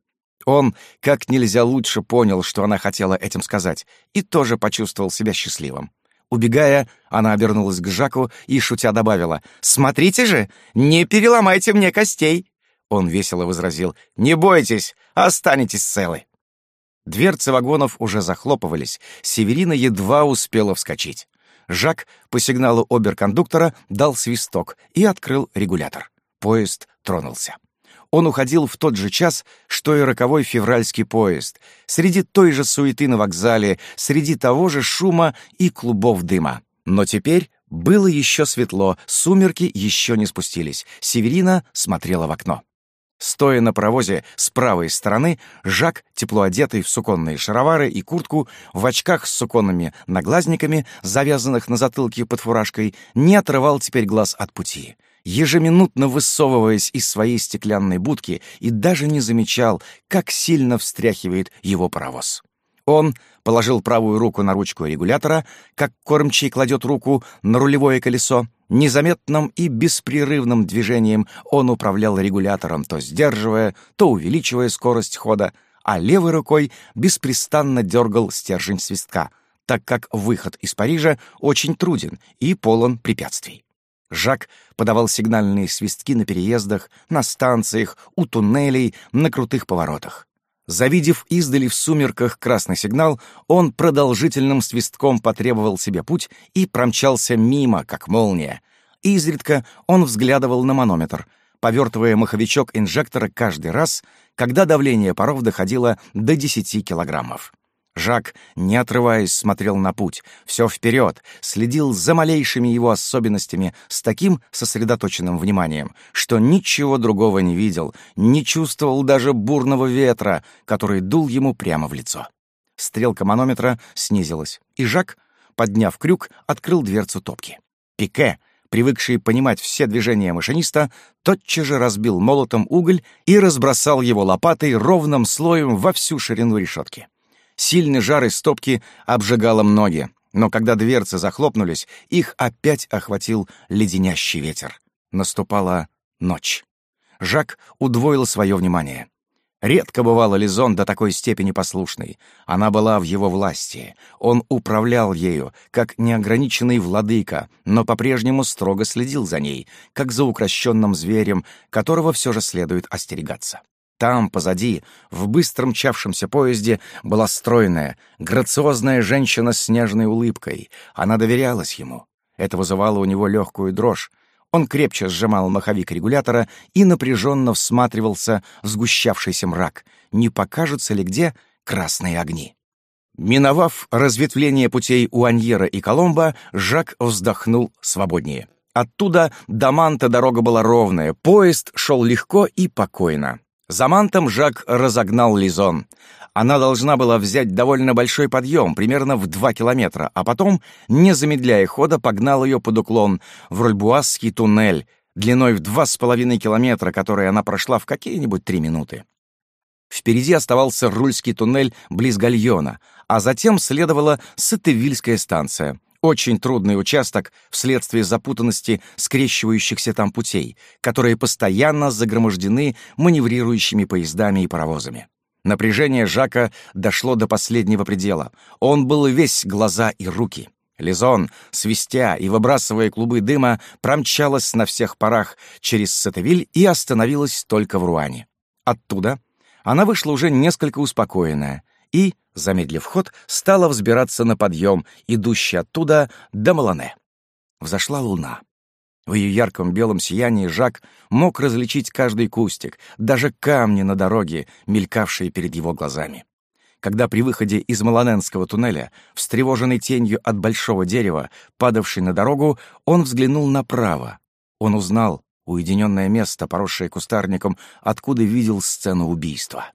Он как нельзя лучше понял, что она хотела этим сказать, и тоже почувствовал себя счастливым. Убегая, она обернулась к Жаку и, шутя, добавила, «Смотрите же, не переломайте мне костей!» Он весело возразил, «Не бойтесь, останетесь целы!» Дверцы вагонов уже захлопывались. Северина едва успела вскочить. Жак по сигналу оберкондуктора дал свисток и открыл регулятор. Поезд тронулся. Он уходил в тот же час, что и роковой февральский поезд, среди той же суеты на вокзале, среди того же шума и клубов дыма. Но теперь было еще светло, сумерки еще не спустились. Северина смотрела в окно. Стоя на провозе с правой стороны, Жак, тепло одетый в суконные шаровары и куртку, в очках с суконными наглазниками, завязанных на затылке под фуражкой, не отрывал теперь глаз от пути, ежеминутно высовываясь из своей стеклянной будки и даже не замечал, как сильно встряхивает его паровоз. Он положил правую руку на ручку регулятора, как кормчий кладет руку на рулевое колесо, Незаметным и беспрерывным движением он управлял регулятором, то сдерживая, то увеличивая скорость хода, а левой рукой беспрестанно дергал стержень свистка, так как выход из Парижа очень труден и полон препятствий. Жак подавал сигнальные свистки на переездах, на станциях, у туннелей, на крутых поворотах. Завидев издали в сумерках красный сигнал, он продолжительным свистком потребовал себе путь и промчался мимо, как молния. Изредка он взглядывал на манометр, повертывая маховичок инжектора каждый раз, когда давление паров доходило до 10 килограммов. Жак, не отрываясь, смотрел на путь, все вперед, следил за малейшими его особенностями с таким сосредоточенным вниманием, что ничего другого не видел, не чувствовал даже бурного ветра, который дул ему прямо в лицо. Стрелка манометра снизилась, и Жак, подняв крюк, открыл дверцу топки. Пике, привыкший понимать все движения машиниста, тотчас же разбил молотом уголь и разбросал его лопатой ровным слоем во всю ширину решетки. Сильный жар из стопки обжигало многие, но когда дверцы захлопнулись, их опять охватил леденящий ветер. Наступала ночь. Жак удвоил свое внимание. Редко бывала Лизон до такой степени послушной. Она была в его власти. Он управлял ею, как неограниченный владыка, но по-прежнему строго следил за ней, как за укращенным зверем, которого все же следует остерегаться. Там, позади, в быстро мчавшемся поезде, была стройная, грациозная женщина с нежной улыбкой. Она доверялась ему. Это вызывало у него легкую дрожь. Он крепче сжимал маховик регулятора и напряженно всматривался в сгущавшийся мрак. Не покажутся ли где красные огни? Миновав разветвление путей у Аньера и Коломба Жак вздохнул свободнее. Оттуда до Манта дорога была ровная, поезд шел легко и покойно. За мантом Жак разогнал Лизон. Она должна была взять довольно большой подъем, примерно в два километра, а потом, не замедляя хода, погнал ее под уклон в Рульбуасский туннель, длиной в два с половиной километра, который она прошла в какие-нибудь три минуты. Впереди оставался Рульский туннель близ Гальона, а затем следовала Сатевильская станция — очень трудный участок вследствие запутанности скрещивающихся там путей, которые постоянно загромождены маневрирующими поездами и паровозами. Напряжение Жака дошло до последнего предела. Он был весь глаза и руки. Лизон, свистя и выбрасывая клубы дыма, промчалась на всех парах через Сатевиль и остановилась только в Руане. Оттуда она вышла уже несколько успокоенная и замедлив ход, стала взбираться на подъем, идущий оттуда до Малане. Взошла луна. В ее ярком белом сиянии Жак мог различить каждый кустик, даже камни на дороге, мелькавшие перед его глазами. Когда при выходе из Маланенского туннеля, встревоженный тенью от большого дерева, падавшей на дорогу, он взглянул направо. Он узнал уединенное место, поросшее кустарником, откуда видел сцену убийства.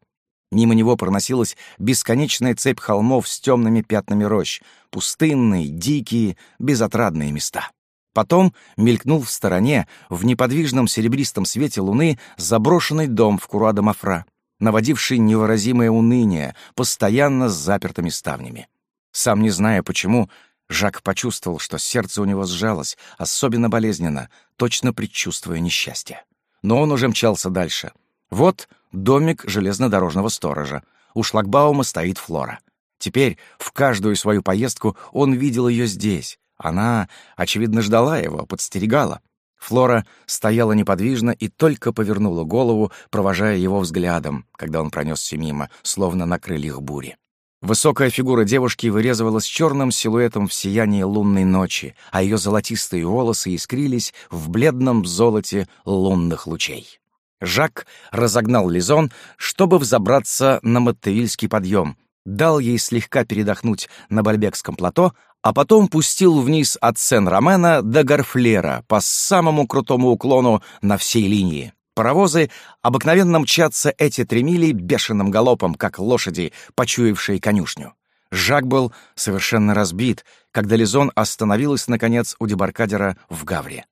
Мимо него проносилась бесконечная цепь холмов с темными пятнами рощ, пустынные, дикие, безотрадные места. Потом мелькнул в стороне, в неподвижном серебристом свете луны, заброшенный дом в Куруа-Дамафра, наводивший невыразимое уныние, постоянно с запертыми ставнями. Сам не зная почему, Жак почувствовал, что сердце у него сжалось, особенно болезненно, точно предчувствуя несчастье. Но он уже мчался дальше. Вот домик железнодорожного сторожа. У шлагбаума стоит Флора. Теперь в каждую свою поездку он видел ее здесь. Она, очевидно, ждала его, подстерегала. Флора стояла неподвижно и только повернула голову, провожая его взглядом, когда он пронесся мимо, словно на крыльях бури. Высокая фигура девушки вырезывалась черным силуэтом в сиянии лунной ночи, а ее золотистые волосы искрились в бледном золоте лунных лучей. Жак разогнал Лизон, чтобы взобраться на Маттеильский подъем, дал ей слегка передохнуть на Бальбекском плато, а потом пустил вниз от Сен-Ромена до Гарфлера по самому крутому уклону на всей линии. Паровозы обыкновенно мчатся эти три мили бешеным галопом, как лошади, почуявшие конюшню. Жак был совершенно разбит, когда Лизон остановилась, наконец, у дебаркадера в Гавре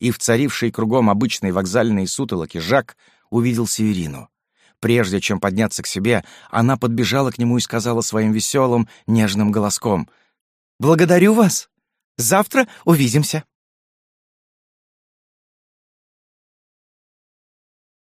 и в царившей кругом обычной вокзальной сутолоке Жак увидел Северину. Прежде чем подняться к себе, она подбежала к нему и сказала своим веселым, нежным голоском. «Благодарю вас! Завтра увидимся!»